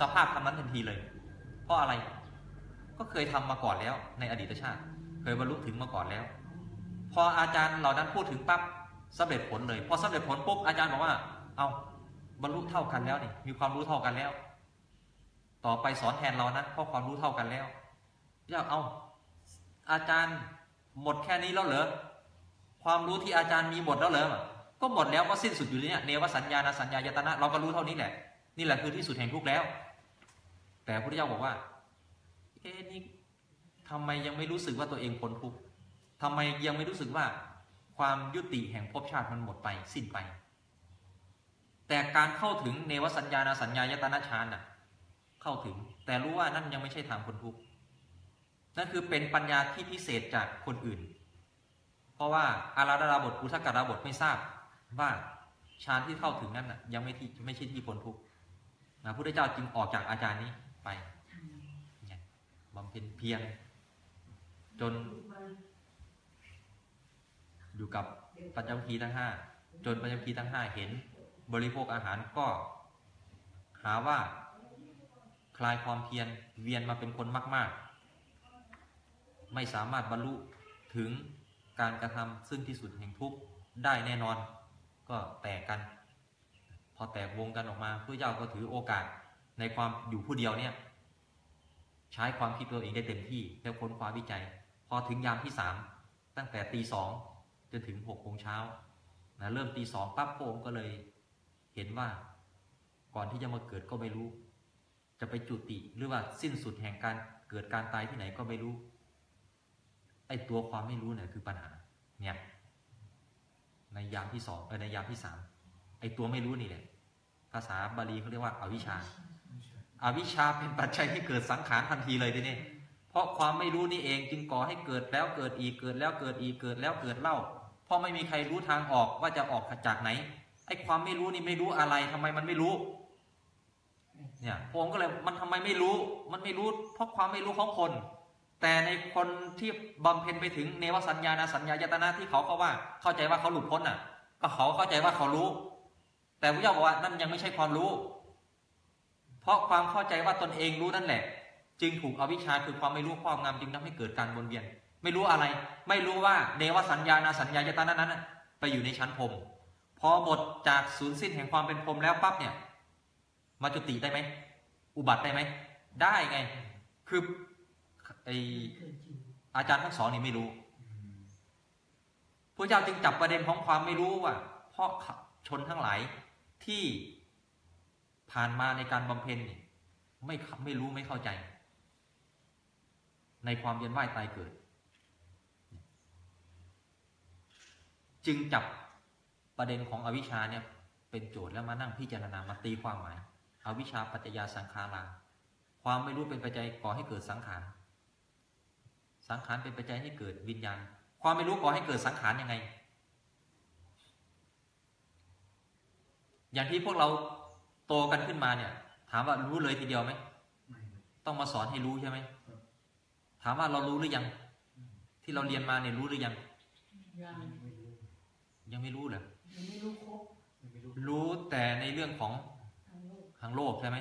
สภาพธรรมนั้นทันทีเลย เพราะอะไรก็เคยทำมาก่อนแล้ว ในอดีตชาติ เคยบรรลุถึงมาก่อนแล้ว พออาจารย์เหล่านั้นพูดถึงปั๊บสำเร็จผลเลย พอสำเร็จผลปุ๊บอาจารย์บอกว่า เอาบรรลุเท่ากันแล้วนี่มีความรู้เท่ากันแล้ว ต่อไปสอนแทนเรานะเพราะความรู้เท่ากันแล้วอยากเอาอาจารย์หมดแค่นี้แล้วเหรอความรู้ที่อาจารย์มีหมดแล้วเหรอ ก็หมดแล้วก็สิ้นสุดอยู่เนี่ยเนวสัญญาณสัญญายตนะ เราก็รู้เท่านี้แหละ นี่แหละคือที่สุดแห่งทุกข์แล้ว แต่พระพุทธเจ้าบอกว่าเอ๊ะนี่ทำไมยังไม่รู้สึกว่าตัวเองพ้นทุกข์ทำไมยังไม่รู้สึกว่าความยุติแห่งภพชาติมันหมดไปสิ้นไป แต่การเข้าถึงเนวสัญญาณสัญญายตนะฌานน่ะ เข้าถึง แต่รู้ว่านั่นยังไม่ใช่ทางพ้นทุกข์นั่นคือเป็นปัญญาที่พิเศษจากคนอื่น เพราะว่าอาราดาบทอุทกดาบทไม่ทราบ ว่าฌานที่เข้าถึงนั้นน่ะ ยังไม่ที่ไม่ใช่ที่พ้นทุกข์นะพระพุทธเจ้าจึงออกจากอาจารย์นี้ไปเนี่ยบำเพ็ญเพียรจน อยู่กับปัญจวัคคีย์ทั้งห้าจนปัญจวัคคีย์ทั้งห้าเห็น บริโภคอาหารก็ หาว่าคลายความเพียรเวียนมาเป็นคนมาก ๆ ไม่สามารถบรรลุถึงการกระทำซึ่งที่สุดแห่งทุกข์ได้แน่นอน ก็แตกกัน พอแตกวงกันออกมาพระเจ้าก็ถือโอกาสในความอยู่ผู้เดียวเนี่ย ใช้ความคิดตัวเองได้เต็มที่แล้วค้นคว้าวิจัย พอถึงยามที่สามตั้งแต่ตีสองจนถึงหกโมงเช้านะเริ่มตีสองปั๊บพระองค์ก็เลยเห็นว่า ก่อนที่จะมาเกิดก็ไม่รู้ จะไปจุติหรือว่าสิ้นสุดแห่งการเกิดการตายที่ไหนก็ไม่รู้ไอ้ตัวความไม่รู้เนี่ยคือปัญหาเนี่ย ในยามที่สองเออในยามที่สามไอตัวไม่รู้นี่แหละภาษาบาลีเขาเรียกว่าอาวิชชาอวิชชาเป็นปัจจัยให้เกิดสังขารทันทีเลยทีนี้เพราะความไม่รู้นี่เองจึงก่อให้เกิดแล้วเกิดอีกเกิดแล้วเกิดอีกเกิดแล้วเกิดเล่า เพราะไม่มีใครรู้ทางออกว่าจะออกจากไหนไอ้ความไม่รู้นี่ไม่รู้อะไรทำไมมันไม่รู้ เนี่ยพระองค์ก็เลยมันทำไมไม่รู้ มันไม่รู้ เพราะความไม่รู้ของคน แต่ในคนที่บำเพ็ญไปถึงเนวสัญญาณสัญญายตนะที่เขาเขาว่าเข้าใจว่าเขาหลุดพ้นอะ ก็เขาเข้าใจว่าเขารู้ แต่พระเจ้าบอกว่านั่นยังไม่ใช่ความรู้ เพราะความเข้าใจว่าตนเองรู้นั่นแหละ จึงถูกอวิชชาคือความไม่รู้ครอบงำจึงทำให้เกิดการวนเวียน ไม่รู้อะไร ไม่รู้ว่าเนวสัญญาณสัญญายตนะนั้นน่ะไปอยู่ในชั้นพรมพอหมดจากศูนย์สิ้นแห่งความเป็นพรมแล้วปั๊บเนี่ย มาจุติได้ไหมอุบัติได้ไหมได้ไง คือ ไออาจารย์ทั้งสองนี่ไม่รู้พระเจ้าจึงจับประเด็นของความไม่รู้ว่า เพราะชนทั้งหลายที่ผ่านมาในการบำเพ็ญนี่ไม่ไม่รู้ไม่เข้าใจ ในความเวียนว่ายตายเกิด จึงจับประเด็นของอวิชชาเนี่ย เป็นโจทย์แล้วมานั่งพิจารณามาตีความหมาย อวิชชาปัจจยาสังขาราความไม่รู้เป็นปัจจัยก่อให้เกิดสังขาร สังขารเป็นปัจจัยให้เกิดวิญญาณ ความไม่รู้ก่อให้เกิดสังขารยังไง อย่างที่พวกเราโตกันขึ้นมาเนี่ย ถามว่ารู้เลยทีเดียวไหมไม่ครับต้องมาสอนให้รู้ใช่ไหมครับถามว่าเรารู้หรือยัง ที่เราเรียนมาเนี่ยรู้หรือยัง ยังไม่รู้ยังไม่รู้เหรอยังไม่รู้ครบไม่รู้รู้แต่ในเรื่องของทางโลกทางโลกใช่ไหม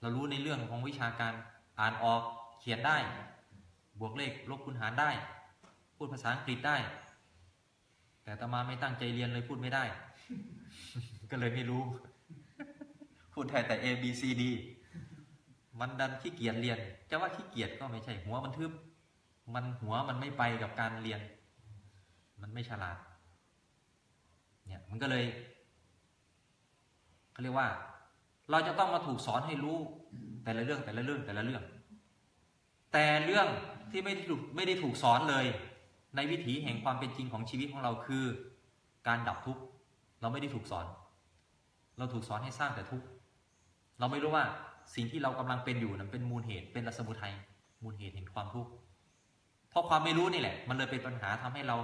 เรารู้ในเรื่องของวิชาการอ่านออกเขียนได้ บวกเลขลบคูณหารได้ พูดภาษาอังกฤษได้ แต่ตมาไม่ตั้งใจเรียนเลยพูดไม่ได้ ก็เลยไม่รู้ พูดได้แต่ A B C D มันดันขี้เกียจเรียน จะว่าขี้เกียจก็ไม่ใช่หัวมันทึบ มันหัวมันไม่ไปกับการเรียน มันไม่ฉลาด เนี่ยมันก็เลยเขาเรียกว่า เราจะต้องมาถูกสอนให้รู้ แต่ละเรื่องแต่ละเรื่องแต่ละเรื่อง แต่เรื่อง ที่ไม่ได้ถูกไม่ได้ถูกสอนเลย ในวิถีแห่งความเป็นจริงของชีวิตของเราคือ การดับทุกข์เราไม่ได้ถูกสอน เราถูกสอนให้สร้างแต่ทุกข์เราไม่รู้ว่าสิ่งที่เรากำลังเป็นอยู่นั้นเป็นมูลเหตุเป็นรสมุทัยมูลเหตุแห่งความทุกข์เพราะความไม่รู้นี่แหละ มันเลยเป็นปัญหาทำให้เรา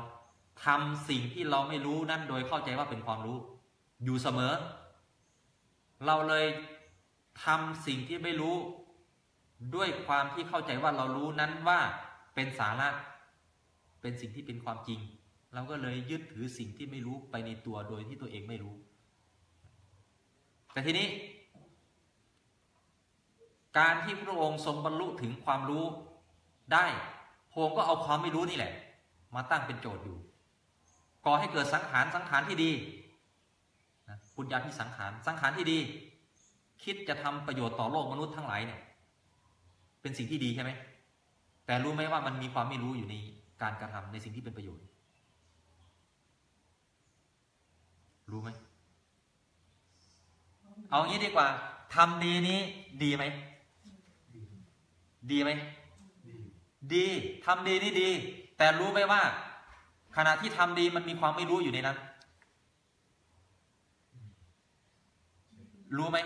ทำสิ่งที่เราไม่รู้นั่นโดยเข้าใจว่าเป็นความรู้ อยู่เสมอ เราเลยทำสิ่งที่ไม่รู้ ด้วยความที่เข้าใจว่าเรารู้นั้นว่าเป็นสาระ เป็นสิ่งที่เป็นความจริง เราก็เลยยึดถือสิ่งที่ไม่รู้ไปในตัวโดยที่ตัวเองไม่รู้ แต่ทีนี้ การที่พระองค์ทรงบรรลุถึงความรู้ได้พงก็เอาความไม่รู้นี่แหละ มาตั้งเป็นโจทย์อยู่ ก่อให้เกิดสังขารสังขารที่ดีนะปุญญาพิสังขารสังขารที่ดี คิดจะทำประโยชน์ต่อโลกมนุษย์ทั้งหลายเนี่ย เป็นสิ่งที่ดีใช่ไหม แต่รู้ไหมว่ามันมีความไม่รู้อยู่ในการกระทำในสิ่งที่เป็นประโยชน์ รู้ไหม เอางี้ดีกว่าทำดีนี้ดีไหม ดีดีไหม ดีดีทำดีนี่ดี แต่รู้ไหมว่า ขณะที่ทำดีมันมีความไม่รู้อยู่ในนั้น รู้ไหม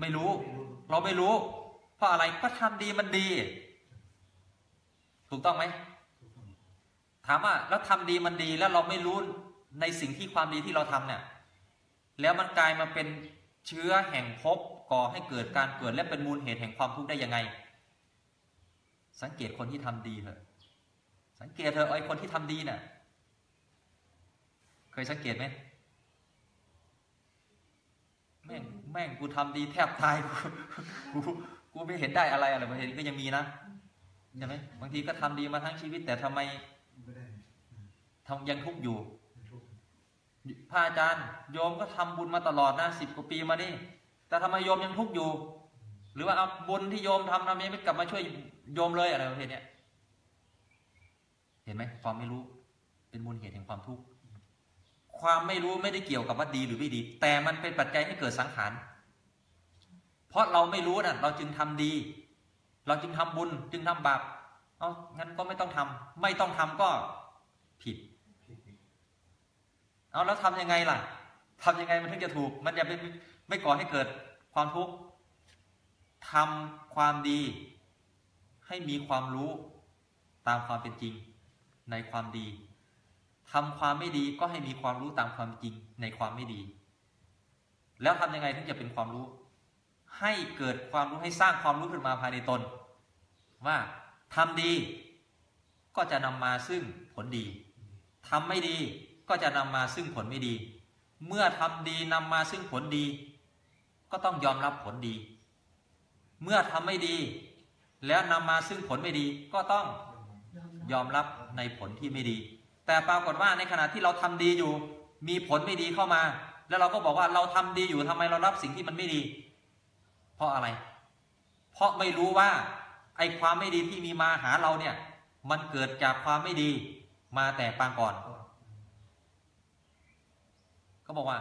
ไม่รู้ไม่รู้เราไม่รู้ เพราะอะไรก็ทำดีมันดี ถูกต้องไหมถามว่าแล้วทำดีมันดีแล้วเราไม่รู้ในสิ่งที่ความดีที่เราทำเนี่ย แล้วมันกลายมาเป็นเชื้อแห่งภพก่อให้เกิดการเกิดและเป็นมูลเหตุแห่งความทุกข์ได้ยังไง สังเกตคนที่ทำดีเถอะ สังเกตเถอะไอ้คนที่ทำดีเนี่ยเคยสังเกตไหมแม่งแม่งกูทำดีแทบตายกู กูไม่เห็นได้อะไรอะไรบางทีก็ยังมีนะใช่ไหมบางทีก็ทำดีมาทั้งชีวิต แต่ทำไมไม่ได้อืมทำยังทุกข์อยู่ไม่ทุกข์พระอาจารย์โยมก็ทำบุญมาตลอดนะสิบกว่าปีมานี่แต่ทำไมโยมยังทุกข์อยู่ หรือว่าเอาบุญที่โยมทำทำไมไม่กลับมาช่วยโยมเลยอะไรประเภทเนี้ยเห็นไหมความไม่รู้เป็นมูลเหตุแห่งความทุกข์ความไม่รู้ไม่ได้เกี่ยวกับว่าดีหรือไม่ดี แต่มันเป็นปัจจัยให้เกิดสังขาร เพราะเราไม่รู้น่ะ เราจึงทำดี เราจึงทำบุญจึงทำบาปเอางั้นก็ไม่ต้องทำไม่ต้องทำก็ผิด เอาแล้วทำยังไงล่ะทำยังไงมันถึงจะถูก มันจะไม่ไม่ก่อให้เกิดความทุกข์ทำความดีให้มีความรู้ตามความเป็นจริงในความดีทำความไม่ดีก็ให้มีความรู้ตามความจริงในความไม่ดี แล้วทำยังไงถึงจะเป็นความรู้ ให้เกิดความรู้ให้สร้างความรู้ขึ้นมาภายในตน ว่าทำดีก็จะนำมาซึ่งผลดีทำไม่ดีก็จะนำมาซึ่งผลไม่ดี เมื่อทำดีนำมาซึ่งผลดี ก็ต้องยอมรับผลดี เมื่อทำไม่ดี แล้วนำมาซึ่งผลไม่ดีก็ต้องยอมรับในผลที่ไม่ดี แต่ปรากฏว่าในขณะที่เราทำดีอยู่ มีผลไม่ดีเข้ามา แล้วเราก็บอกว่าเราทำดีอยู่ทำไมเรารับสิ่งที่มันไม่ดี เพราะอะไร เพราะไม่รู้ว่าไอ้ความไม่ดีที่มีมาหาเราเนี่ย มันเกิดจากความไม่ดีมาแต่ปางก่อนก็ก็บอกว่า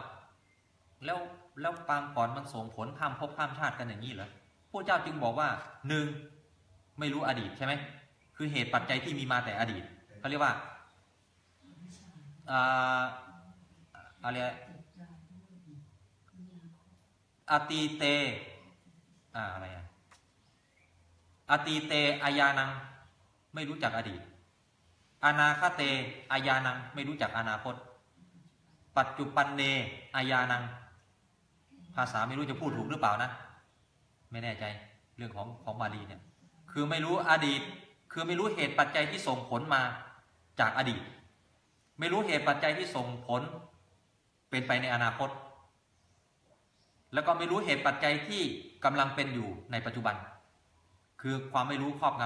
แล้วแล้วปางก่อนมันส่งผลข้ามภพข้ามชาติกันอย่างนี้เหรอพระเจ้าจึงบอกว่าหนึ่งไม่รู้อดีตใช่ไหมคือเหตุปัจจัยที่มีมาแต่อดีตเขาเรียกว่าอ่าอะไรอตีเต อ่าอะไรอะอตีเตอายานัง ไม่รู้จักอดีต อนาคเตอายานัง ไม่รู้จักอนาคต ปัจจุปันเนอายานัง ภาษาไม่รู้จะพูดถูกหรือเปล่านะ ไม่แน่ใจเรื่องของของบาลีเนี่ย คือไม่รู้อดีต คือไม่รู้เหตุปัจจัยที่ส่งผลมาจากอดีต ไม่รู้เหตุปัจจัยที่ส่งผลเป็นไปในอนาคต แล้วก็ไม่รู้เหตุปัจจัยที่ กำลังเป็นอยู่ในปัจจุบัน คือความไม่รู้ครอบง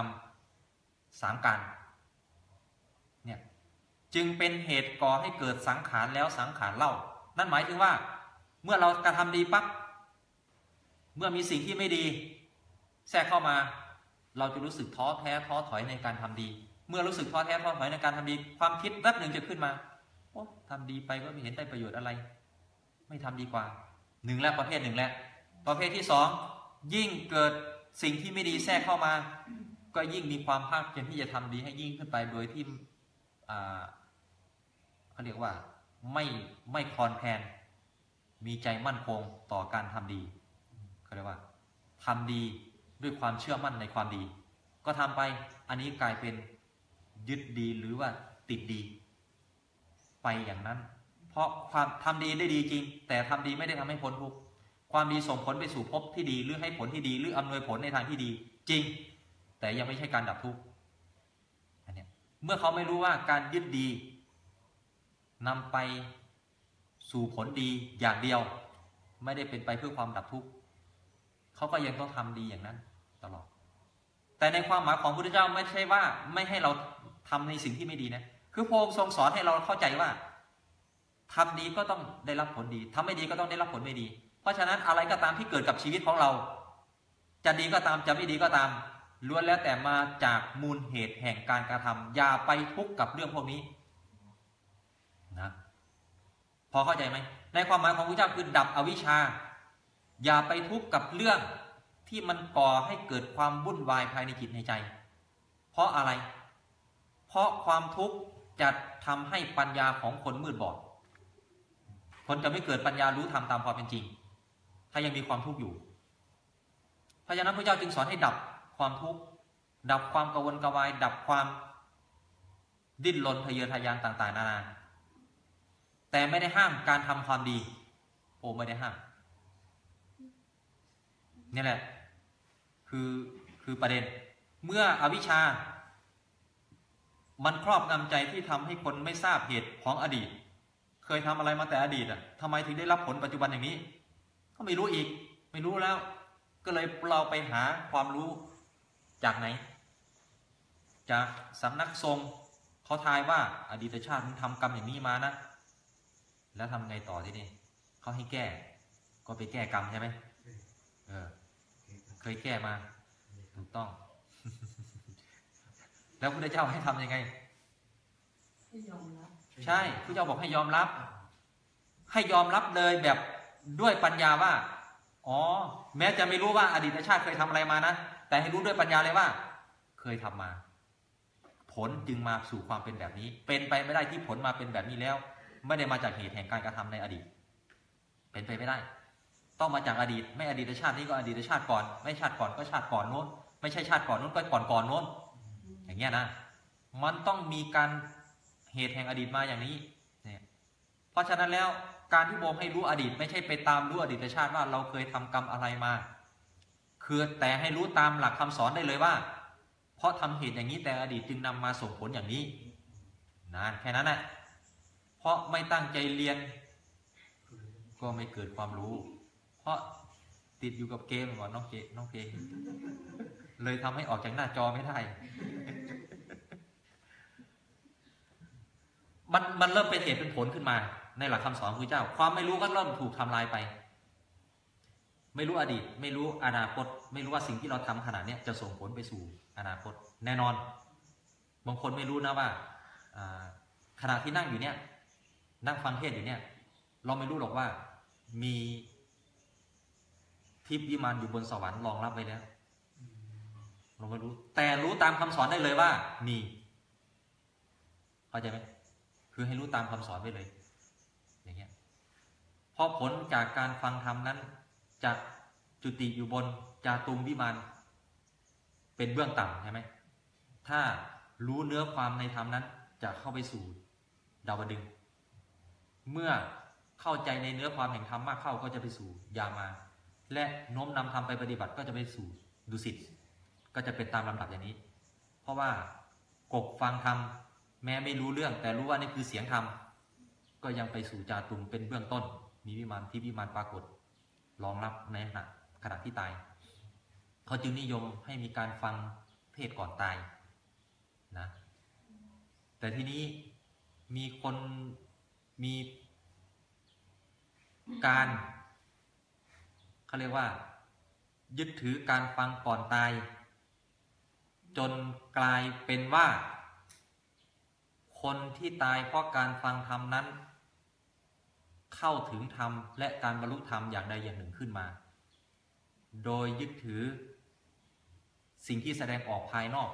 ำสามการเนี่ยจึงเป็นเหตุก่อให้เกิดสังขารแล้วสังขารเล่า นั่นหมายถึงว่า เมื่อเรากระทำดีปั๊บเมื่อมีสิ่งที่ไม่ดี แทรกเข้ามา เราจะรู้สึกท้อแท้ท้อถอยในการทำดี เมื่อรู้สึกท้อแท้ท้อถอยในการทำดี ความคิดแวบหนึ่งจะขึ้นมาโอ้ทำดีไปก็ไม่เห็นได้ประโยชน์อะไร ไม่ทำดีกว่าหนึ่งแล้วประเภทหนึ่งแล้ว ประเภทที่สองยิ่งเกิดสิ่งที่ไม่ดีแทรกเข้ามา ก็ยิ่งมีความภาคเพียรที่จะทำดีให้ยิ่งขึ้นไปโดยที่เขาเรียกว่าไม่ไม่คลอนแคลนมีใจมั่นคงต่อการทำดีเขาเรียกว่าทำดีด้วยความเชื่อมั่นในความดี ก็ทำไปอันนี้กลายเป็นยึดดีหรือว่าติดดี ไปอย่างนั้น เพราะความทำดีได้ดีจริง แต่ทำดีไม่ได้ทำให้พ้นทุกข์ ความดีส่งผลไปสู่ภพที่ดีหรือให้ผลที่ดีหรืออำนวยผลในทางที่ดีจริง แต่ยังไม่ใช่การดับทุกข์อันเนี้ยเมื่อเขาไม่รู้ว่าการยึดดีนำไปสู่ผลดีอย่างเดียว ไม่ได้เป็นไปเพื่อความดับทุกข์เขาก็ยังต้องทำดีอย่างนั้นตลอด แต่ในความหมายของพระพุทธเจ้าไม่ใช่ว่าไม่ให้เราทำในสิ่งที่ไม่ดีนะคือพระองค์ทรงสอนให้เราเข้าใจว่าทำดีก็ต้องได้รับผลดีทำไม่ดีก็ต้องได้รับผลไม่ดี เพราะฉะนั้นอะไรก็ตามที่เกิดกับชีวิตของเรา จะดีก็ตามจะไม่ดีก็ตามล้วนแล้วแต่มาจากมูลเหตุแห่งการกระทำอย่าไปทุกข์กับเรื่องพวกนี้นะพอเข้าใจไหมในความหมายของพระเจ้าคือดับอวิชชา อย่าไปทุกข์กับเรื่องที่มันก่อให้เกิดความวุ่นวายภายในจิตในใจ เพราะอะไร เพราะความทุกข์จะทำให้ปัญญาของคนมืดบอด คนจะไม่เกิดปัญญารู้ธรรมตามความเป็นจริง ถ้ายังมีความทุกข์อยู่ เพราะฉะนั้นพระเจ้าจึงสอนให้ดับความทุกข์ดับความกระวนกวาย ดับความดิ้นรนทะเยอทะยานต่าง ๆ นานา แต่ไม่ได้ห้ามการทำความดี โอไม่ได้ห้ามนี่แหละ คือคือประเด็น เมื่ออวิชชา มันครอบงำใจที่ทำให้คนไม่ทราบเหตุของอดีต เคยทำอะไรมาแต่อดีตอะทำไมถึงได้รับผลปัจจุบันอย่างนี้ ไม่รู้อีก ไม่รู้แล้ว ก็เลยเราไปหาความรู้จากไหน จากสำนักทรงเขาทายว่าอดีตชาติมันทำกรรมอย่างนี้มานะ แล้วทำไงต่อที่นี่เขาให้แก้ ก็ไปแก้กรรมใช่ไหมเออ เคยแก้มา ถูกต้อง แล้วพระเจ้าให้ทำยังไงไม่ยอมรับ ใช่พระเจ้าบอกให้ยอมรับ ให้ยอมรับเลยแบบ ด้วยปัญญาว่า อ๋อ แม้จะไม่รู้ว่าอดีตชาติเคยทำอะไรมานะ แต่ให้รู้ด้วยปัญญาเลยว่า เคยทำมา ผลจึงมาสู่ความเป็นแบบนี้ เป็นไปไม่ได้ที่ผลมาเป็นแบบนี้แล้ว ไม่ได้มาจากเหตุแห่งการกระทำในอดีต เป็นไปไม่ได้ ต้องมาจากอดีต ไม่อดีตชาตินี้ก็อดีตชาติก่อน ไม่ชาติก่อนก็ชาติก่อนโน้น ไม่ใช่ชาติก่อนโน้นก็ก่อนก่อนโน้น อย่างเงี้ยนะ มันต้องมีการเหตุแห่งอดีตมาอย่างนี้ เนี่ย เพราะฉะนั้นแล้ว การที่โบมให้รู้อดีตไม่ใช่ไปตามรู้อดีตชาติว่าเราเคยทำกรรมอะไรมา คือแต่ให้รู้ตามหลักคำสอนได้เลยว่า เพราะทำเหตุอย่างนี้แต่อดีตจึงนำมาส่งผลอย่างนี้นานแค่นั้นแหละเพราะไม่ตั้งใจเรียน ก็ไม่เกิดความรู้ เพราะติดอยู่กับเกมก่อนน้องเกน้องเกเลยทำให้ออกจากหน้าจอไม่ได้มันมันเริ่มเป็นเหตุเป็นผลขึ้นมา ในหลักคำสอนพระเจ้า ความไม่รู้ก็เริ่มถูกทำลายไป ไม่รู้อดีต ไม่รู้อนาคต ไม่รู้ว่าสิ่งที่เราทำขนาดนี้จะส่งผลไปสู่อนาคต แน่นอน บางคนไม่รู้นะว่าขณะที่นั่งอยู่เนี่ยนั่งฟังเทศอยู่เนี่ย เราไม่รู้หรอกว่ามีทิพย์วิมานอยู่บนสวรรค์รองรับไว้แล้วเราไม่รู้ แต่รู้ตามคำสอนได้เลยว่ามีเข้าใจไหมคือให้รู้ตามคำสอนไปเลย เพราะผลจากการฟังธรรมนั้นจะจุติอยู่บนจาตุมวิมานเป็นเบื้องต่ำใช่ไหมถ้ารู้เนื้อความในธรรมนั้น จะเข้าไปสู่ดาวดึง เมื่อเข้าใจในเนื้อความแห่งธรรมมากเข้าก็จะไปสู่ยามา และโน้มนำธรรมไปปฏิบัติก็จะไปสู่ดุสิตก็จะเป็นตามลำดับอย่างนี้ เพราะว่ากบฟังธรรมแม้ไม่รู้เรื่อง แต่รู้ว่านี่คือเสียงธรรมก็ยังไปสู่จาตุมเป็นเบื้องต้น มีวิมานที่วิมานปรากฏรองรับในขณะขณะที่ตาย เขาจึงนิยมให้มีการฟังเทศก่อนตายนะแต่ทีนี้มีคนมีการเขาเรียกว่า ยึดถือการฟังก่อนตาย จนกลายเป็นว่า คนที่ตายเพราะการฟังธรรมนั้น เข้าถึงธรรมและการบรรลุธรรมอย่างใดอย่างหนึ่งขึ้นมา โดยยึดถือ สิ่งที่แสดงออกภายนอก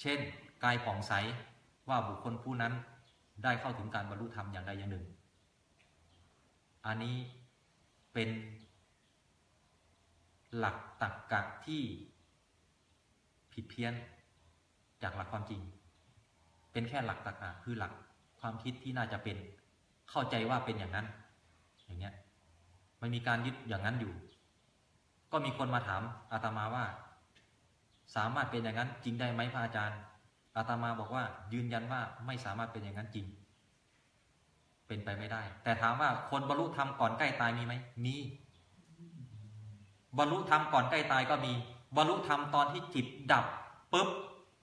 เช่น กายผ่องใสว่าบุคคลผู้นั้นได้เข้าถึงการบรรลุธรรมอย่างใดอย่างหนึ่ง อันนี้เป็นหลักตรรกกะที่ผิดเพี้ยนจากหลักความจริง เป็นแค่หลักตรรกะคือหลักความคิดที่น่าจะเป็น เข้าใจว่าเป็นอย่างนั้น อย่างเงี้ยมันมีการยึดอย่างนั้นอยู่ ก็มีคนมาถามอาตมาว่า สามารถเป็นอย่างนั้นจริงได้ไหมพระอาจารย์ อาตมาบอกว่า ยืนยันว่าไม่สามารถเป็นอย่างนั้นจริง เป็นไปไม่ได้ แต่ถามว่าคนบรรลุธรรมก่อนใกล้ตายมีไหมมีบรรลุธรรมก่อนใกล้ตายก็มี บรรลุธรรมตอนที่จิตดับปุ๊บ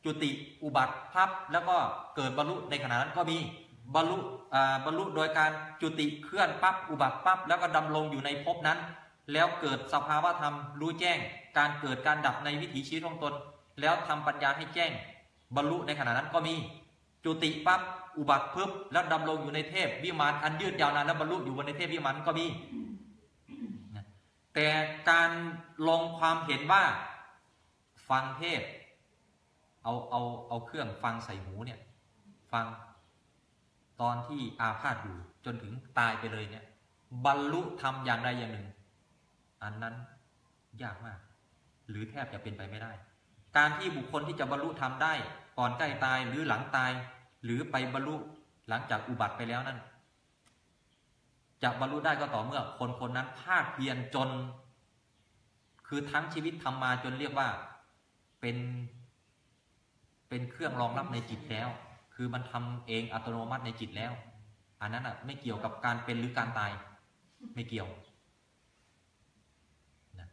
จุติอุบัติพับแล้วก็เกิดบรรลุในขณะนั้นก็มี บรรลุบรรลุโดยการจุติเคลื่อนปั๊บอุบัติปั๊บแล้วก็ดำรงอยู่ในภพนั้น แล้วเกิดสภาวะธรรมรู้แจ้ง การเกิดการดับในวิถีชีวิตของตน แล้วทำปัญญาให้แจ้ง บรรลุในขณะนั้นก็มี จุติปั๊บอุบัติปุ๊บแล้วดำรงอยู่ในเทพวิมานอันยืดยาวนานแล้วบรรลุอยู่บนในเทพวิมานก็มีแต่การลงความเห็นว่าฟังเทศน์เอาเอาเอาเครื่องฟังใส่หูเนี่ย ฟัง ตอนที่อาพาธอยู่จนถึงตายไปเลยเนี่ย บรรลุธรรมอย่างใดอย่างหนึ่ง อันนั้นยากมาก หรือแทบจะเป็นไปไม่ได้ การที่บุคคลที่จะบรรลุธรรมได้ ก่อนใกล้ตายหรือหลังตาย หรือไปบรรลุหลังจากอุบัติไปแล้วนั่นจะบรรลุได้ก็ต่อเมื่อคนคนนั้นภาคเพียรจน คือทั้งชีวิตทำมาจนเรียกว่าเป็นเป็นเครื่องรองรับในจิตแล้ว คือมันทำเองอัตโนมัติในจิตแล้ว อันนั้นอะไม่เกี่ยวกับการเป็นหรือการตาย ไม่เกี่ยวนะ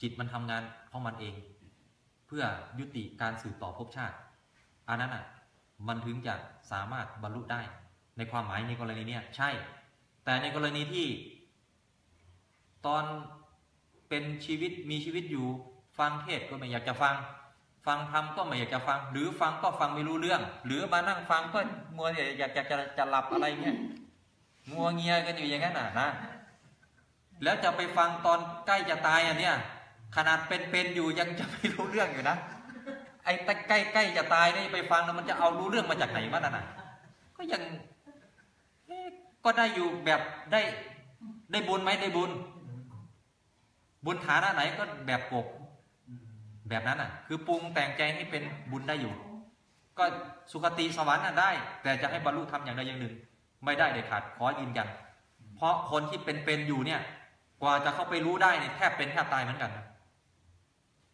จิตมันทำงานของมันเอง เพื่อยุติการสืบต่อภพชาติ อันนั้นอะมันถึงจะสามารถบรรลุได้ ในความหมายในกรณีเนี้ยใช่ แต่ในกรณีที่ ตอนเป็นชีวิตมีชีวิตอยู่ฟังเทศก็ไม่อยากจะฟัง ฟังธรรมก็ไม่อยากจะฟัง หรือฟังก็ฟังไม่รู้เรื่อง หรือมานั่งฟังก็มัวอยากจะจะจะหลับอะไรเงี้ยงัวเงียกันอยู่อย่างนั้นน่ะนะแล้วจะไปฟังตอนใกล้จะตายอะเนี่ย ขนาดเป็นๆอยู่ยังจะไม่รู้เรื่องอยู่นะไอ้แต่ใกล้ใกล้จะตายนี่ไปฟังแล้วมันจะเอารู้เรื่องมาจากไหนวะนั่นน่ะก็ยังก็ได้อยู่แบบได้ได้บุญไหมได้บุญ บุญฐานะไหนก็แบบกบ แบบนั้นอะ คือปรุงแต่งใจให้เป็นบุญได้อยู่ ก็สุคติสวรรค์น่ะได้ แต่จะให้บรรลุธรรมอย่างใดอย่างหนึ่ง ไม่ได้เด็ดขาดขอยืนยันเพราะคนที่เป็นเป็นอยู่เนี่ย กว่าจะเข้าไปรู้ได้เนี่ยแทบเป็นแทบตายเหมือนกันนะ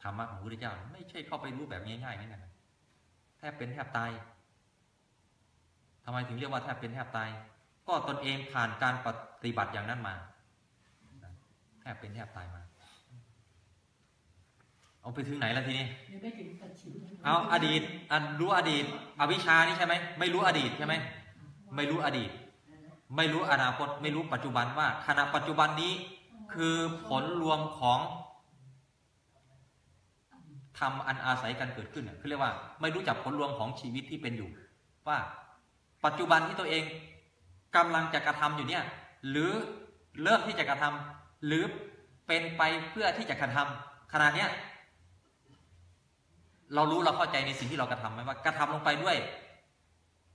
ธรรมะของพระพุทธเจ้า ไม่ใช่เข้าไปรู้แบบง่ายๆเหมือนกันะแทบเป็นแทบตายทำไมถึงเรียกว่าแทบเป็นแทบตาย ก็ตนเองผ่านการปฏิบัติอย่างนั้นมาแทบเป็นแทบตายมา เอาไปถึงไหนแล้วทีนี้ยังไม่ถึงตัดสินเอาอดีตอันรู้อดีต อวิชชานี่ใช่ไหมไม่รู้อดีตใช่ไหมไม่รู้อดีต ไม่รู้อนาคต ไม่รู้ปัจจุบันว่าขณะปัจจุบันนี้คือผลรวมของทำอันอาศัยกันเกิดขึ้นเนี่ยคือเรียกว่า ไม่รู้จักผลรวมของชีวิตที่เป็นอยู่ ว่าปัจจุบันที่ตัวเองกำลังจะกระทำอยู่เนี่ย หรือเริ่มที่จะกระทำหรือเป็นไปเพื่อที่จะกระทำขณะเนี้ย เรารู้เราเข้าใจในสิ่งที่เรากระทำไหมว่ากระทำลงไปด้วย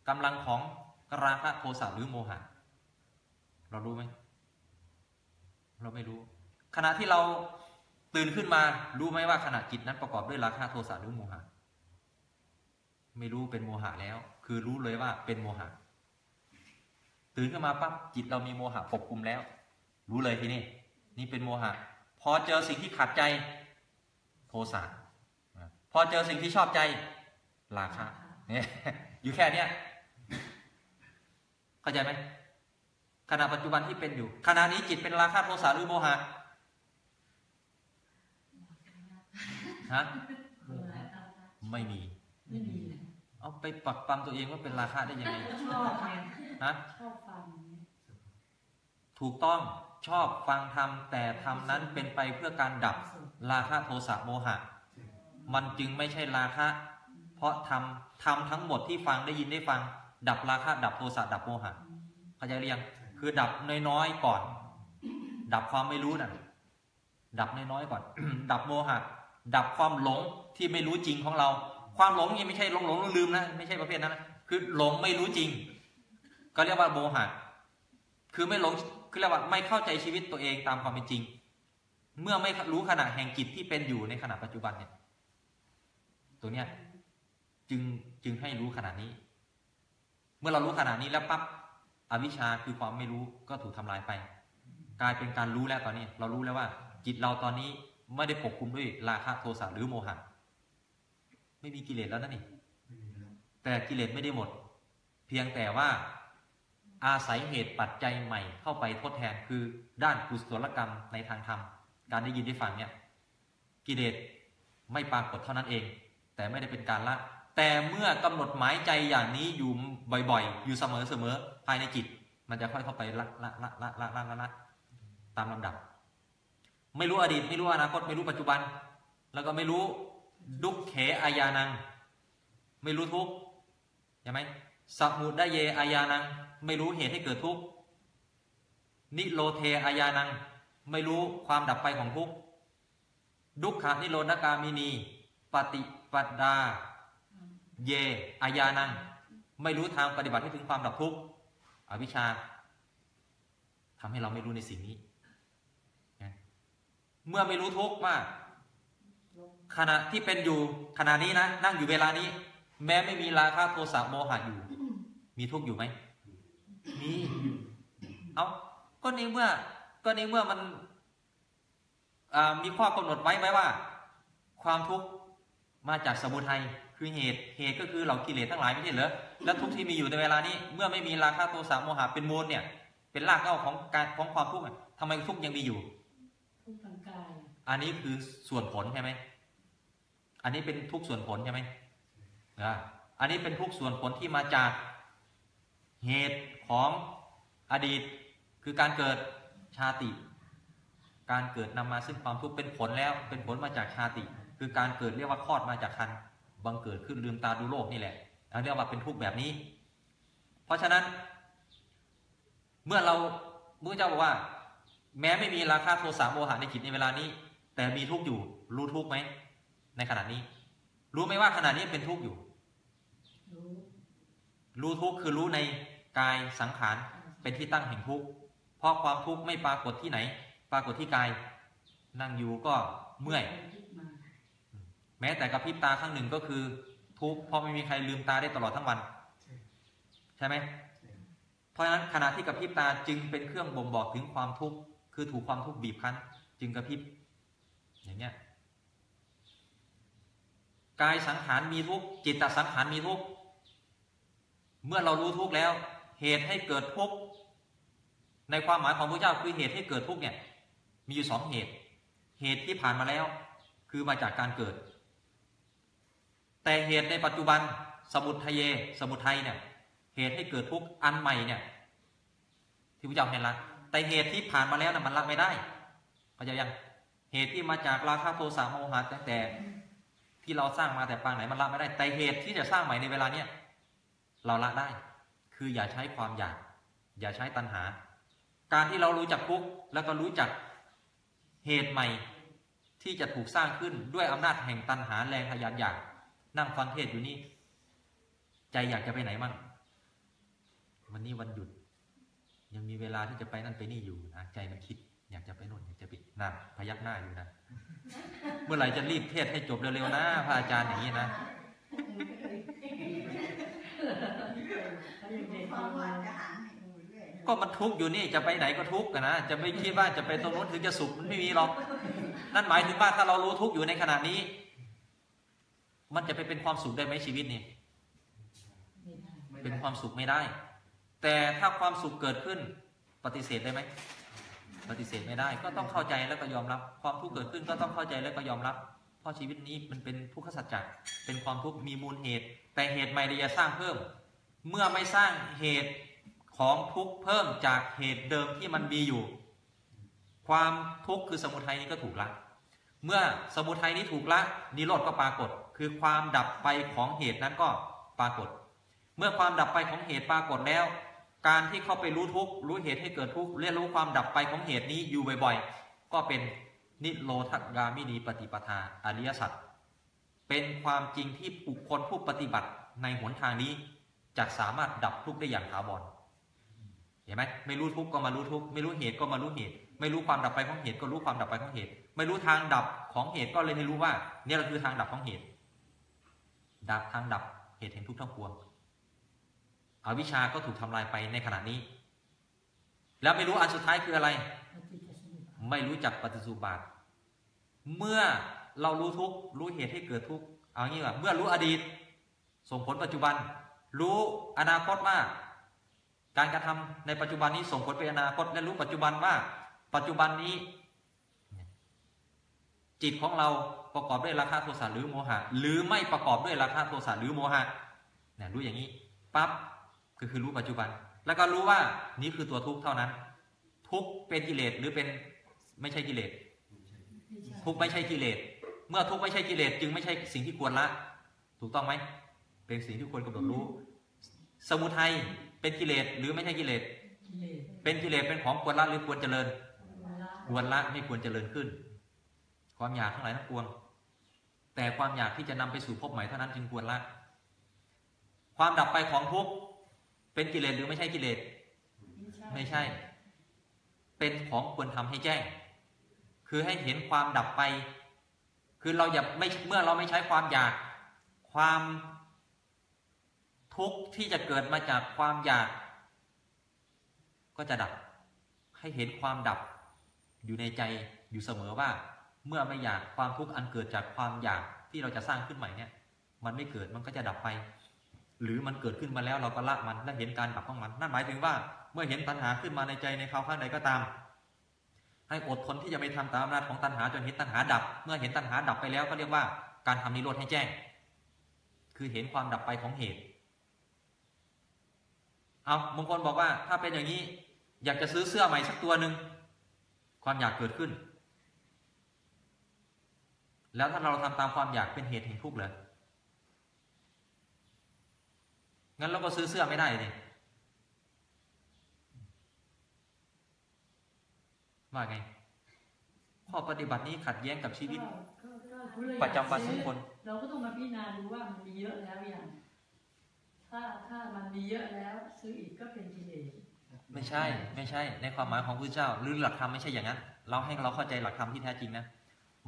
กำลังของราคะโทสะหรือโมหะ เรารู้ไหมเราไม่รู้ ขณะที่เราตื่นขึ้นมารู้ไหมว่าขณะจิตนั้นประกอบด้วยราคะโทสะหรือโมหะ ไม่รู้เป็นโมหะแล้ว คือรู้เลยว่าเป็นโมหะ ตื่นขึ้นมาปั๊บจิตเรามีโมหะปกคลุมแล้ว รู้เลยทีนี้นี่เป็นโมหะ พอเจอสิ่งที่ขัดใจโทสะ พอเจอสิ่งที่ชอบใจราคะเนี่ยอยู่แค่เนี้ยเข้าใจไหมขณะปัจจุบันที่เป็นอยู่ขณะนี้จิตเป็นราคะโทสะหรือโมหะฮะไม่มีไม่มีนะเอาไปปักปั๊มตัวเองว่าเป็นราคะได้ยังไงชอบไงฮะชอบฟังเนี่ยถูกต้องชอบฟังธรรมแต่ธรรมนั้นเป็นไปเพื่อการดับราคะโทสะโมหะ มันจึงไม่ใช่ราคะ เพราะทำทำทั้งหมดที่ฟังได้ยินได้ฟัง ดับราคะ ดับโทสะดับโมหะเข้าใจหรือยังคือดับน้อยๆก่อน ดับความไม่รู้น่ะดับน้อยๆก่อน ดับโมหะ ดับความหลงที่ไม่รู้จริงของเรา ความหลงนี่ไม่ใช่หลงหลงลืมนะไม่ใช่ประเภทนั้นนะคือหลงไม่รู้จริง ก็เรียกว่าโมหะคือไม่หลงคือเรียกว่าไม่เข้าใจชีวิตตัวเองตามความเป็นจริง เมื่อไม่รู้ขณะแห่งจิตที่เป็นอยู่ในขณะปัจจุบันเนี่ย ตัวเนี้ยจึงจึงให้รู้ขนาดนี้ เมื่อเรารู้ขนาดนี้แล้วปั๊บอวิชชาคือความไม่รู้ก็ถูกทำลายไป กลายเป็นการรู้แล้วตอนนี้ เรารู้แล้วว่า จิตเราตอนนี้ไม่ได้ปกคลุมด้วยราคะโทสะหรือโมหะไม่มีกิเลสแล้วนั่นนี่ไม่มีแล้วแต่กิเลสไม่ได้หมด เพียงแต่ว่าอาศัยเหตุปัจจัยใหม่เข้าไปทดแทนคือด้านกุศลกรรมในทางธรรม การได้ยินได้ฟังเนี่ยกิเลสไม่ปรากฏเท่านั้นเอง แต่ไม่ได้เป็นการละ แต่เมื่อกำหนดหมายใจอย่างนี้อยู่บ่อยๆ อยู่เสมอๆภายในจิต มันจะค่อยเข้าไปละละละละละละละละตามลำดับ ไม่รู้อดีตไม่รู้อนาคตไม่รู้ปัจจุบัน แล้วก็ไม่รู้ดุกเขอายานัง ไม่รู้ทุกข์ใช่ไหมสมุดเยอายานัง ไม่รู้เหตุให้เกิดทุกข์นิโรเทอายานัง ไม่รู้ความดับไปของทุกข์ ดุขะนิโรธกามินี ปฏิปดา เยอายานัง ไม่รู้ทางปฏิบัติให้ถึงความดับทุกข์อวิชชาทำให้เราไม่รู้ในสิ่งนี้ เมื่อไม่รู้ทุกข์ว่าขณะที่เป็นอยู่ขณะนี้นะ นั่งอยู่เวลานี้ แม้ไม่มีราคะโทสะโมหะอยู่ มีทุกข์อยู่ไหมมีเอาก็ในเมื่อ ก็ในเมื่อมันมีข้อกำหนดไว้ไหมว่า ความทุกข์ มาจากสมุทัยคือเหตุเหตุก็คือเหล่ากิเลสทั้งหลายไม่ใช่เหรอแล้วทุกข์ที่มีอยู่ในเวลานี้ เมื่อไม่มีราคะโทสะโมหะเป็นมูลเนี่ยเป็นรากเหง้าของการของความทุกข์อะทำไมทุกข์ยังมีอยู่ทุกทางกายอันนี้คือส่วนผลใช่ไหมอันนี้เป็นทุกส่วนผลใช่ไหมอ่าอันนี้เป็นทุกส่วนผลที่มาจากเหตุของอดีต คือการเกิดชาติ การเกิดนำมาซึ่งความทุกข์เป็นผลแล้วเป็นผลมาจากชาติ คือการเกิดเรียกว่าคลอดมาจากคันบังเกิดขึ้นลืมตาดูโลกนี่แหละเรียกว่าเป็นทุกข์แบบนี้ เพราะฉะนั้น เมื่อเราเมื่อเจ้าบอกว่า แม้ไม่มีราคะโทสะโมหะในจิตในเวลานี้ แต่มีทุกข์อยู่ รู้ทุกข์ไหมในขณะนี้ รู้ไหมว่าขณะนี้เป็นทุกข์อยู่รู้รู้ทุกข์คือรู้ในกายสังขารเป็นที่ตั้งแห่งทุกข์เพราะความทุกข์ไม่ปรากฏที่ไหน ปรากฏที่กาย นั่งอยู่ก็เมื่อย แม้แต่กระพริบตาข้างหนึ่งก็คือ ทุกข์เพราะไม่มีใครลืมตาได้ตลอดทั้งวัน ใช่ใช่ไหมใช่เพราะฉะนั้นขณะที่กระพริบตาจึงเป็นเครื่องบ่งบอกถึงความทุกข์คือถูกความทุกข์บีบคั้น จึงกระพริบอย่างเนี้ยกายสังขารมีทุกข์จิตตสังขารมีทุกข์เมื่อเรารู้ทุกข์แล้ว เหตุให้เกิดทุกข์ในความหมายของพระเจ้าคือเหตุให้เกิดทุกข์เนี่ย มีอยู่สองเหตุ เหตุที่ผ่านมาแล้ว คือมาจากการเกิด แต่เหตุในปัจจุบันสมุทัยเย สมุทัยเนี่ยเหตุให้เกิดทุกข์อันใหม่เนี่ย ที่พระเจ้าให้ละแต่เหตุที่ผ่านมาแล้วนะมันละไม่ได้เข้าใจยังเหตุที่มาจากราคะโทสะโมหะตั้งแต่ ที่เราสร้างมาแต่ปางไหนมันละไม่ได้ แต่เหตุที่จะสร้างใหม่ในเวลาเนี้ยเราละได้ คืออย่าใช้ความอยาก อย่าใช้ตัณหา การที่เรารู้จักทุกข์แล้วก็รู้จักเหตุใหม่ที่จะถูกสร้างขึ้นด้วยอำนาจแห่งตัณหาแรงทยานอยาก นั่งฟังเทศน์อยู่นี่ ใจอยากจะไปไหนมั่งวันนี้วันหยุด ยังมีเวลาที่จะไปนั่นไปนี่อยู่นะใจมันคิด อยากจะไปโน่นอยากจะไปนั่นพยักหน้าอยู่นะเมื่อไหร่จะรีบเทศน์ให้จบเร็วๆนะพระอาจารย์อย่างนี้นะเพราะว่าจะหาให้ดูเรื่อยก็มันทุกข์อยู่นี่จะไปไหนก็ทุกข์กันนะจะไม่คิดว่าจะไปตรงโน้นถึงจะสุขมันไม่มีหรอกนั่นหมายถึงว่าถ้าเรารู้ทุกข์อยู่ในขณะนี้ มันจะไปเป็นความสุขได้ไหมชีวิตนี่เป็นความสุขไม่ได้ แต่ถ้าความสุขเกิดขึ้นปฏิเสธได้ไหมปฏิเสธไม่ได้ ก็ต้องเข้าใจแล้วก็ยอมรับ ความทุกข์เกิดขึ้นก็ต้องเข้าใจแล้วก็ยอมรับ เพราะชีวิตนี้มันเป็นทุกขสัจจะเป็นความทุกข์มีมูลเหตุ แต่เหตุใหม่เราจะสร้างเพิ่ม เมื่อไม่สร้างเหตุของทุกข์เพิ่มจากเหตุเดิมที่มันมีอยู่ ความทุกข์คือสมุทัยนี้ก็ถูกละ เมื่อสมุทัยนี้ถูกละนิโรธก็ปรากฏ คือความดับไปของเหตุนั้นก็ปรากฏ เมื่อความดับไปของเหตุปรากฏแล้ว การที่เข้าไปรู้ทุกข์รู้เหตุให้เกิดทุกข์เรียนรู้ความดับไปของเหตุนี้อยู่บ่อยๆ ก็เป็นนิโรธกามินีปฏิปทาอริยสัจเป็นความจริงที่บุคคลผู้ปฏิบัติในหนทางนี้จะสามารถดับทุกข์ได้อย่างถาวรเห็นไหมไม่รู้ทุกข์ก็มารู้ทุกข์ไม่รู้เหตุก็มารู้เหตุ ไม่รู้ความดับไปของเหตุก็รู้ความดับไปของเหตุ ไม่รู้ทางดับของเหตุก็เลยให้รู้ว่าเนี่ยเราคือทางดับของเหตุ ดับทางดับเหตุแห่งทุกข์ทั้งปวงอวิชาก็ถูกทำลายไปในขณะนี้ แล้วไม่รู้อันสุดท้ายคืออะไร ไม่รู้จักปฏิสุบาท เมื่อเรารู้ทุกรู้เหตุให้เกิดทุกเอางี้ว่าเมื่อรู้อดีต ส่งผลปัจจุบัน รู้อนาคตว่าก การกระทำในปัจจุบันนี้ส่งผลไปอนาคตและรู้ปัจจุบันว่าปัจจุบันนี้ จิตของเราประกอบด้วยราคะโทสะหรือโมหะ หรือไม่ประกอบด้วยราคะโทสะหรือโมหะเนี่ยรู้อย่างนี้ปั๊บก็คือรู้ปัจจุบัน แล้วก็รู้ว่านี่คือตัวทุกข์เท่านั้น ทุกข์เป็นกิเลสหรือเป็นไม่ใช่กิเลสทุกข์ไม่ใช่กิเลสเมื่อทุกข์ไม่ใช่กิเลสจึงไม่ใช่สิ่งที่ควรละ ถูกต้องไหมเป็นสิ่งที่ควรกำหนดรู้ สมุทัยเป็นกิเลสหรือไม่ใช่กิเลสเป็นกิเลสเป็นของควรละหรือควรเจริญควรละไม่ควรเจริญขึ้น ความอยากทั้งหลายทั้งปวง แต่ความอยากที่จะนำไปสู่ภพใหม่เท่านั้นจึงควรละ ความดับไปของทุกข์เป็นกิเลสหรือไม่ใช่กิเลส ไม่ใช่ เป็นของควรทำให้แจ้ง คือให้เห็นความดับไป คือเราอย่าไม่เมื่อเราไม่ใช้ความอยาก ความทุกข์ที่จะเกิดมาจากความอยาก ก็จะดับ ให้เห็นความดับอยู่ในใจอยู่เสมอว่า เมื่อไม่อยากความทุกข์อันเกิดจากความอยากที่เราจะสร้างขึ้นใหม่เนี่ย มันไม่เกิดมันก็จะดับไป หรือมันเกิดขึ้นมาแล้วเราก็ละมันและเห็นการดับของมัน นั่นหมายถึงว่าเมื่อเห็นตัณหาขึ้นมาในใจในคราวข้างใดก็ตาม ให้อดทนที่จะไม่ทำตามอำนาจของตัณหาจนเห็นตัณหาดับ เมื่อเห็นตัณหาดับไปแล้วก็เรียกว่าการทำนิโรธให้แจ้ง คือเห็นความดับไปของเหตุ เอาบางคนบอกว่าถ้าเป็นอย่างนี้ อยากจะซื้อเสื้อใหม่สักตัวหนึ่งความอยากเกิดขึ้น แล้วถ้าเราทำตามความอยากเป็นเหตุแห่งทุกข์เลยงั้นเราก็ซื้อเสื้อไม่ได้เลยว่าไง ข้อปฏิบัตินี้ขัดแย้งกับชีวิต ประจำวันทุกคน เราก็ต้องมาพิจารณาดูว่ามันมีเยอะแล้วอย่าง ถ้าถ้ามันมีเยอะแล้วซื้ออีกก็เป็นกิเลสไม่ใช่ ไม่ใช่ ในความหมายของพระเจ้าหรือหลักธรรมไม่ใช่อย่างนั้น เราให้เราเข้าใจหลักธรรมที่แท้จริงนะ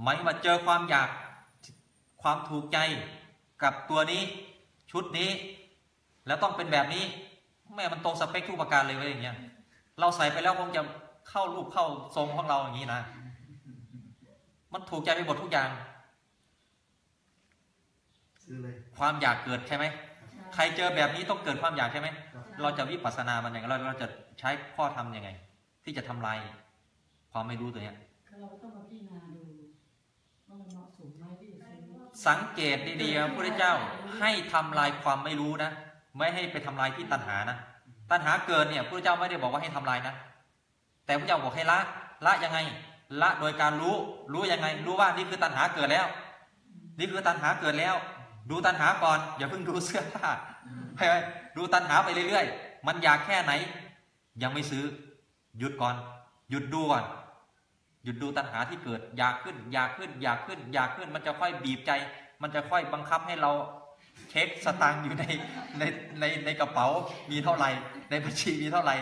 หมายว่าเจอความอยากความถูกใจกับตัวนี้ชุดนี้ แล้วต้องเป็นแบบนี้แม่มันตรงสเปคทุกประการเลยเว้ยอย่างเงี้ยเราใส่ไปแล้วคงจะเข้ารูปเข้าทรงของเราอย่างนี้นะ มันถูกใจไปหมดทุกอย่างซื้อเลยความอยากเกิดใช่ไหมใครเจอแบบนี้ต้องเกิดความอยากใช่ไหมครับเราจะวิปัสสนามันยังไงเราเราจะใช้ข้อธรรมยังไง ที่จะทำลายความไม่รู้ตัวเนี้ยเราก็ต้องมาพิจารณาดูว่ามันเหมาะสมไหมที่จะซื้อ สังเกตดีๆพระพุทธเจ้าให้ทำลายความไม่รู้นะ ไม่ให้ไปทำลายที่ตัณหานะตัณหาเกิดเนี่ยพระพุทธเจ้าไม่ได้บอกว่าให้ทำลายนะ แต่พระเจ้าบอกให้ละละยังไง ละโดยการรู้รู้ยังไง รู้ว่านี่คือตัณหาเกิดแล้ว นี่คือตัณหาเกิดแล้ว ดูตัณหาก่อนอย่าเพิ่งดูเสื้อผ้าดูตัณหาไปเรื่อยๆ มันอยากแค่ไหน ยังไม่ซื้อ หยุดก่อน หยุดดูก่อน หยุดดูตัณหาที่เกิดอยากขึ้น อยากขึ้น อยากขึ้น อยากขึ้น มันจะค่อยบีบใจ มันจะค่อยบังคับให้เราเช็คสตางค์อยู่ในในในในกระเป๋ามีเท่าไหร่ ในบัญชีมีเท่าไหร่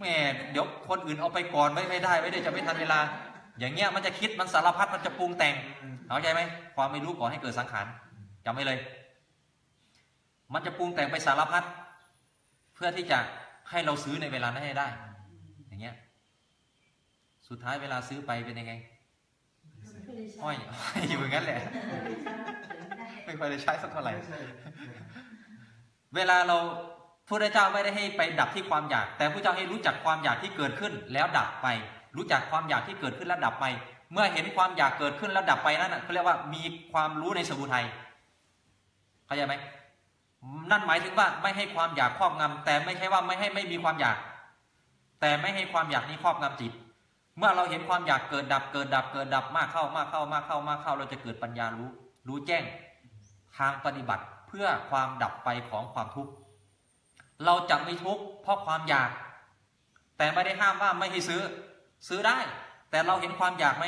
แม่เดี๋ยวคนอื่นเอาไปก่อนไม่ไม่ได้ไม่ได้จะไม่ทันเวลา อย่างเงี้ยมันจะคิดมันสารพัดมันจะปรุงแต่งเข้าใจไหมความไม่รู้ก่อให้เกิดสังขารจำไว้เลย มันจะปรุงแต่งไปสารพัดเพื่อที่จะให้เราซื้อในเวลานั้นให้ได้ อย่างเงี้ย สุดท้ายเวลาซื้อไปเป็นยังไงไม่ได้ใช้ห้อยห้อยอยู่อย่างนั้นแหละ ไม่ค่อยได้ใช้สักเท่าไหร่ใช่เวลาเราพระเจ้าไม่ได้ให้ไปดับที่ความอยาก แต่พระเจ้าให้รู้จักความอยากที่เกิดขึ้นแล้วดับไป รู้จักความอยากที่เกิดขึ้นแล้วดับไป เมื่อเห็นความอยากเกิดขึ้นแล้วดับไปนั่นน่ะเขาเรียกว่ามีความรู้ในสมุทัยเข้าใจไหมนั่นหมายถึงว่าไม่ให้ความอยากครอบงำแต่ไม่ใช่ว่าไม่ให้ไม่มีความอยาก แต่ไม่ให้ความอยากนี้ครอบงำจิต เมื่อเราเห็นความอยากเกิดดับเกิดดับเกิดดับมากเข้ามากเข้ามากเข้ามากเข้า เราจะเกิดปัญญารู้ รู้แจ้งทางปฏิบัติเพื่อความดับไปของความทุกข์ เราจะไม่ทุกข์เพราะความอยาก แต่ไม่ได้ห้ามว่าไม่ให้ซื้อ ซื้อได้ แต่เราเห็นความอยากไหม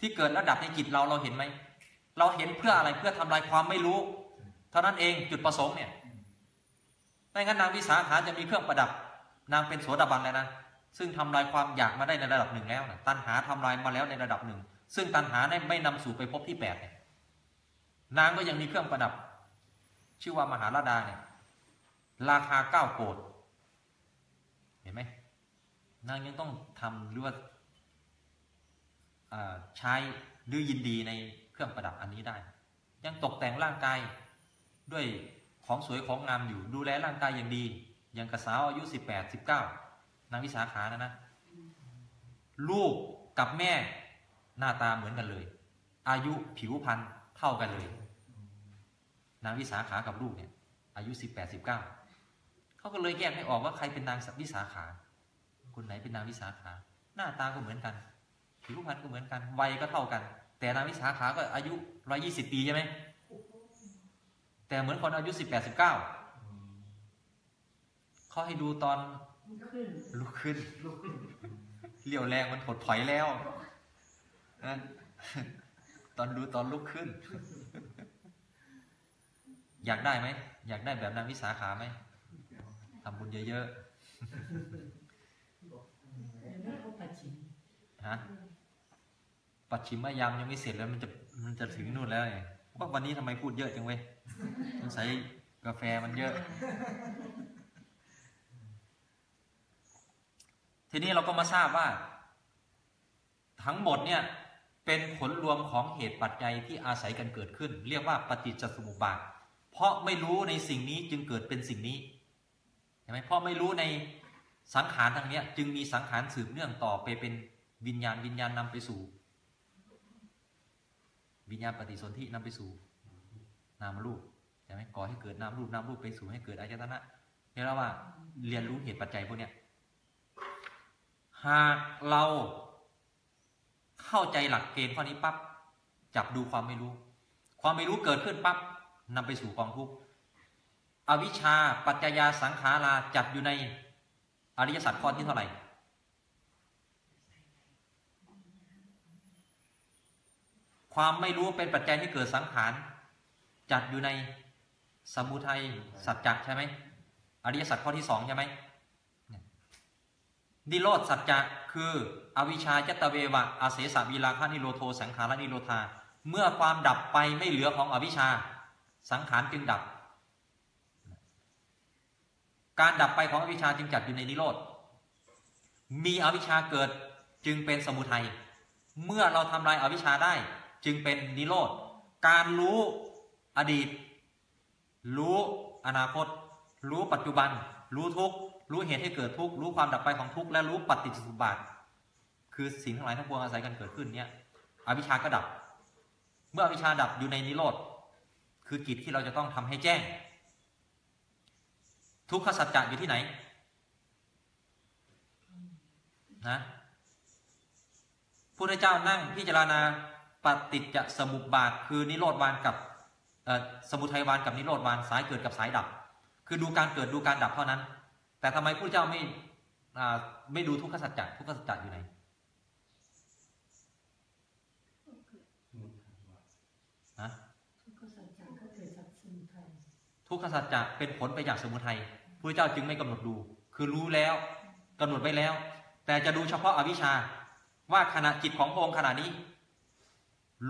ที่เกิดระดับในจิตเราเราเห็นไหมเราเห็นเพื่ออะไรเพื่อทำลายความไม่รู้ เท่านั้นเองจุดประสงค์เนี่ยไม่งั้นนางวิสาขาจะมีเครื่องประดับ นางเป็นโสดาบันแล้วนะ ซึ่งทำลายความอยากมาได้ในระดับหนึ่งแล้วนะตัณหาทำลายมาแล้วในระดับหนึ่ง ซึ่งตัณหาไม่นำสู่ไปพบที่แปดเนี่ยนางก็ยังมีเครื่องประดับ ชื่อว่ามหาราดาเนี่ยราคาเก้าโกดเห็นไหมนางยังต้องทำหรือว่าใช้หรือยินดีในเครื่องประดับอันนี้ได้ ยังตกแต่งร่างกายด้วยของสวยของงามอยู่ดูแลร่างกายอย่างดี อย่างกระสาวอายุสิบแปดสิบเก้า นางวิสาขานะนะ ลูกกับแม่หน้าตาเหมือนกันเลย อายุผิวพรรณเท่ากันเลย นางวิสาขากับลูกเนี่ย อายุสิบแปดสิบเก้าเขาก็เลยแยกไม่ออกว่าใครเป็นนางวิสาขา คนไหนเป็นนางวิสาขา หน้าตาก็เหมือนกัน ผิวพรรณก็เหมือนกัน วัยก็เท่ากัน แต่นางวิสาขาก็อายุร้อยี่สิบปีใช่ไหมแต่เหมือนคนอายุสิบแปดสิบเก้าเขาให้ดูตอน ขึ้นลุกขึ้นเรี่ยวแรงมันถดถอยแล้วนะตอนดูตอนลุกขึ้น อยากได้ไหมอยากได้แบบนางวิสาขาไหมทำบุญเยอะเดี๋ยวนี้เขาปัดฉิมๆฮะปัจฉิมยามยังไม่เสร็จแล้วมันจะมันจะถึงนู่นแล้วไงว่าวันนี้ทำไมพูดเยอะจังเว้ยสงสัยกาแฟมันเยอะ ทีนี้เราก็มาทราบว่า ทั้งหมดเนี่ยเป็นผลรวมของเหตุปัจจัยที่อาศัยกันเกิดขึ้น เรียกว่าปฏิจจสมุปบาท เพราะไม่รู้ในสิ่งนี้จึงเกิดเป็นสิ่งนี้เห็นไหมเพราะไม่รู้ในสังขารทางเนี้ย จึงมีสังขารสืบเนื่องต่อไปเป็นวิญญาณวิญญาณนำไปสู่ วิญญาณปฏิสนธินำไปสู่ นามรูปใช่ไหมก่อให้เกิดนามรูปนามรูปไปสู่ให้เกิดอายตนะเรียกว่าเรียนรู้เหตุปัจจัยพวกเนี้ย หากเราเข้าใจหลักเกณฑ์ข้อนี้ปั๊บจับดูความไม่รู้ ความไม่รู้เกิดขึ้นปั๊บนำไปสู่กองทุกข์อวิชชาปัจจยาสังขาราจัดอยู่ในอริยสัจข้อที่เท่าไหร่ความไม่รู้เป็นปัจจัยให้เกิดสังขารจัดอยู่ในสมุทัยสัจจะใช่ไหมอริยสัจข้อที่สองใช่ไหม นิโรธสัจจะคืออวิชชาจตเววะอาเสสวีราคะนิโรโทสังขารนิโรธา เมื่อความดับไปไม่เหลือของอวิชชา สังขารจึงดับ การดับไปของอวิชชาจึงจัดอยู่ในนิโรธ มีอวิชชาเกิดจึงเป็นสมุทัย เมื่อเราทำลายอวิชชาได้จึงเป็นนิโรธ การรู้อดีต รู้อนาคต รู้ปัจจุบัน รู้ทุกข รู้เหตุให้เกิดทุกข์รู้ความดับไปของทุกข์และรู้ปฏิจจสมุปบาทคือสิ่งทั้งหลายทั้งปวงอาศัยกันเกิดขึ้นเนี่ยอวิชาก็ดับ เมื่ออวิชาดับอยู่ในนิโรธคือกิจที่เราจะต้องทำให้แจ้ง ทุกขสัจจะอยู่ที่ไหนนะพุทธเจ้านั่งพิจารณาปฏิจจสมุปบาท คือนิโรธวานกับสมุทัยวานกับนิโรธวานสายเกิดกับสายดับ คือดูการเกิดดูการดับเท่านั้น แต่ทำไมพระเจ้าไม่อ่าไม่ดูทุกขสัจจะทุกขสัจจะอยู่ไหนสมุทัยว่าฮะทุกขสัจจะก็เกิดจากสมุทัยทุกขสัจจะเป็นผลไปจากสมุทัยพระเจ้าจึงไม่กำหนดดู คือรู้แล้วกำหนดไว้แล้ว แต่จะดูเฉพาะอวิชชา ว่าขณะจิตของพระองค์ขณะนี้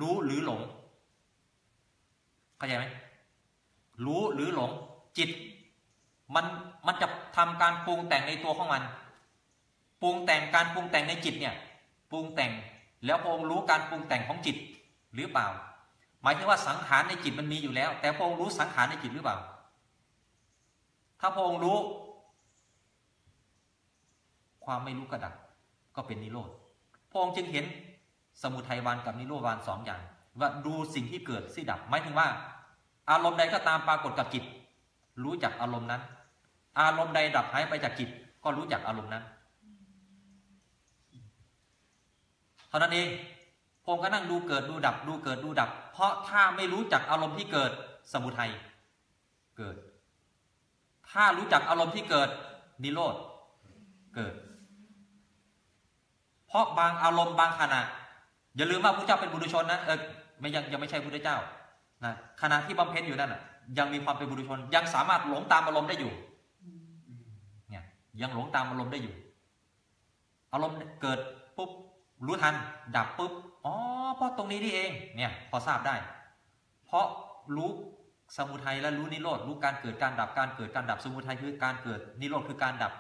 รู้หรือหลงเข้าใจไหมรู้หรือหลง จิต มัน มันจะทำการปรุงแต่งในตัวของมัน ปรุงแต่งการปรุงแต่งในจิตเนี่ย ปรุงแต่งแล้วพระองค์รู้การปรุงแต่งของจิตหรือเปล่า หมายถึงว่าสังขารในจิตมันมีอยู่แล้ว แต่พระองค์รู้สังขารในจิตหรือเปล่า ถ้าพระองค์รู้ ความไม่รู้กระดับก็เป็นนิโรธ พระองค์จึงเห็นสมุทัยวานกับนิโรธวานสองอย่าง ว่าดูสิ่งที่เกิดสิดับ หมายถึงว่า อารมณ์ใดก็ตามปรากฏกับจิต รู้จักอารมณ์นั้น อารมณ์ใดดับหายไปจากจิต ก็รู้จักอารมณ์นั้นเท่านั้นเองพงค์ก็นั่งดูเกิดดูดับ ดูเกิดดูดับ เพราะถ้าไม่รู้จักอารมณ์ที่เกิดสมุทัยเกิด ถ้ารู้จักอารมณ์ที่เกิดนิโรธเกิด เพราะบางอารมณ์บางขณะ อย่าลืมว่าพระเจ้าเป็นบุรุชนนะเออไม่ยังยังไม่ใช่พระเจ้านะขณะที่บำเพ็ญอยู่นั่นนะยังมีความเป็นบุรุชน ยังสามารถหลงตามอารมณ์ได้อยู่ ยังหลงตามอารมณ์ได้อยู่ อารมณ์เกิดปุ๊บรู้ทัน ดับปุ๊บอ๋อเพราะตรงนี้นี่เองเนี่ยพอทราบได้ เพราะรู้สมุทัยและรู้นิโรธรู้การเกิดการดับการเกิดการดับสมุทัยคือการเกิดนิโรธคือการดับ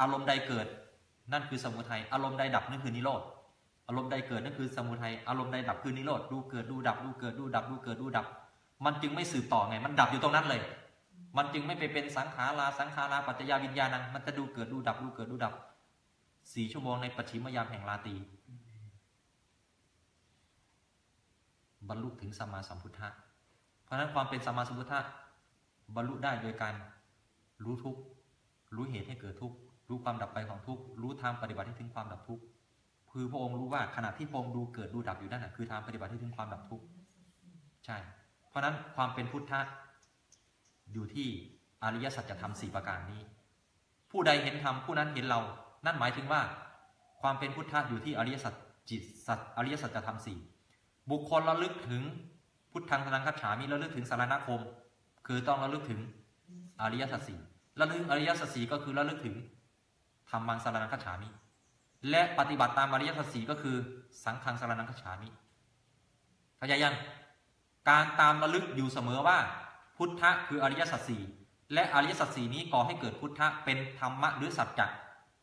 อารมณ์ใดเกิด นั่นคือสมุทัยอารมณ์ใดดับนั่นคือนิโรธอารมณ์ใดเกิดนั่นคือสมุทัยอารมณ์ใดดับคือนิโรธดูเกิดดูดับดูเกิดดูดับดูเกิดดูดับ มันจึงไม่สืบต่อไง มันดับอยู่ตรงนั้นเลย มันจึงไม่ไปเป็นสังขาราสังขาราปัจจยาวิญญาณัง มันจะดูเกิดดูดับดูเกิดดูดับสี่ชั่วโมงในปัจฉิมยามแห่งราตรีบรรลุถึงสัมมาสัมพุทธะ เพราะฉะนั้นความเป็นสัมมาสัมพุทธะบรรลุได้โดยการรู้ทุกรู้เหตุให้เกิดทุกรู้ความดับไปของทุกรู้ทางปฏิบัติให้ถึงความดับทุกคือพระองค์รู้ว่าขณะที่พระองค์ดูเกิดดูดับอยู่นั่นนะคือทางปฏิบัติให้ถึงความดับทุกใช่ เพราะฉะนั้นความเป็นพุทธะ อยู่ที่อริยสัจธรรมสี่ประการนี้ ผู้ใดเห็นธรรมผู้นั้นเห็นเรา นั่นหมายถึงว่า ความเป็นพุทธะอยู่ที่อริยสัจจิตสัจอริยสัจธรรมสี่บุคคลระลึกถึงพุทธังสนังคัจฉามิระลึกถึงสารณคม คือต้องระลึกถึงอริยสัจสี่ระลึกอริยสัจสี่ก็คือระลึกถึงธรรมังสารนังคัจฉามิ และปฏิบัติตามอริยสัจสี่ก็คือ สังฆังสารนังคัจฉามิเข้าใจยังการตามระลึกอยู่เสมอว่า พุทธะคืออริยสัจสี่และอริยสัจสี่นี้ก่อให้เกิดพุทธะเป็นธรรมะหรือสัจจะ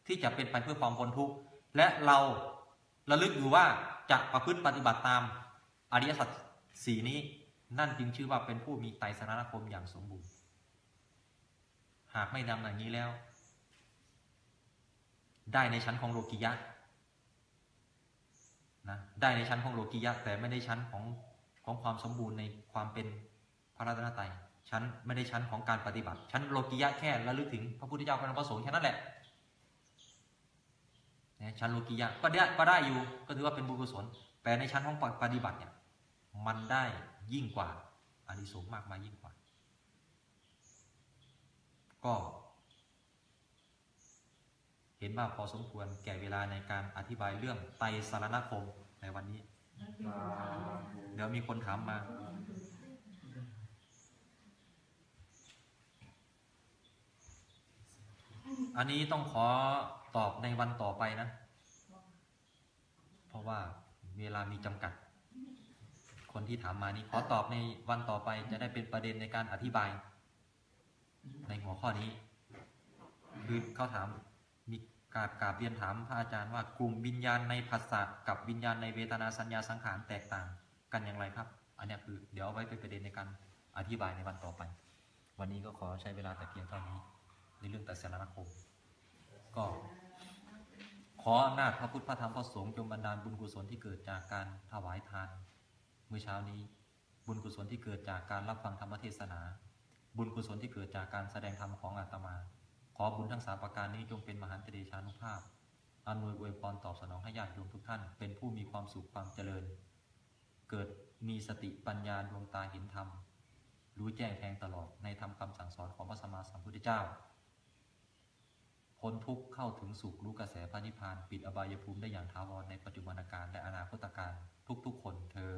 ที่จะเป็นไปเพื่อความพ้นทุกข์และเราระลึกอยู่ว่าจะประพฤติปฏิบัติตามอริยสัจสี่นี้นั่นจึงชื่อว่าเป็นผู้มีไตรสรณคมอย่างสมบูรณ์ หากไม่นำอย่างนี้แล้ว ได้ในชั้นของโลกิยะนะได้ในชั้นของโลกิยะแต่ไม่ได้ชั้นของของความสมบูรณ์ในความเป็นพระรัตนตรัย ชั้นไม่ได้ชั้นของการปฏิบัติ ชั้นโลกิยะแค่ระลึกถึงพระพุทธเจ้าพระธรรมพระสงฆ์แค่นั้นแหละนะชั้นโลกิยะก็ได้ก็ได้อยู่ก็ถือว่าเป็นบุญกุศลแต่ในชั้นของปฏิบัติเนี่ยมันได้ยิ่งกว่าอานิสงส์มากมายยิ่งกว่า ก็ เห็นว่าพอสมควรแก่เวลาในการอธิบายเรื่องไตรสารณคมในวันนี้ เดี๋ยวมีคนถามมา อันนี้ต้องขอตอบในวันต่อไปนะ เพราะว่าเวลามีจำกัด คนที่ถามมานี้ขอตอบในวันต่อไปจะได้เป็นประเด็นในการอธิบาย ในหัวข้อนี้ คือเขาถามมีกาบกาบเรียนถามพระอาจารย์ว่ากลุ่มวิญญาณในภาษากับวิญญาณในเวทนาสัญญาสังขารแตกต่างกันอย่างไรครับ อันนี้คือเดี๋ยวเอาไว้เป็นประเด็นในการอธิบายในวันต่อไป วันนี้ก็ขอใช้เวลาแต่เพียงเท่านี้ ในเรื่องตัศนคมก็ ขออำนาจพระพุทธพระธรรมพระสงฆ์จงบันดาลบุญกุศลที่เกิดจากการถวายทานเมื่อเช้านี้ บุญกุศลที่เกิดจากการรับฟังธรรมเทศนา บุญกุศลที่เกิดจากการแสดงธรรมของอาตมา ขอบุญทั้งสามประการนี้จงเป็นมหันตเดชานุภาพอำนวยอวยพรตอบสนองให้ญาติโยมทุกท่าน เป็นผู้มีความสุขความเจริญ เกิดมีสติปัญญาดวงตาเห็นธรรม รู้แจ้งแทงตลอดในธรรมคำสั่งสอนของพระสัมมาสัมพุทธเจ้า พ้นทุกข์เข้าถึงสุขรู้กระแสพระนิพพาน ปิดอบายภูมิได้อย่างท้าวรในปัจจุบันการและอนาคตการทุกๆคนเธอ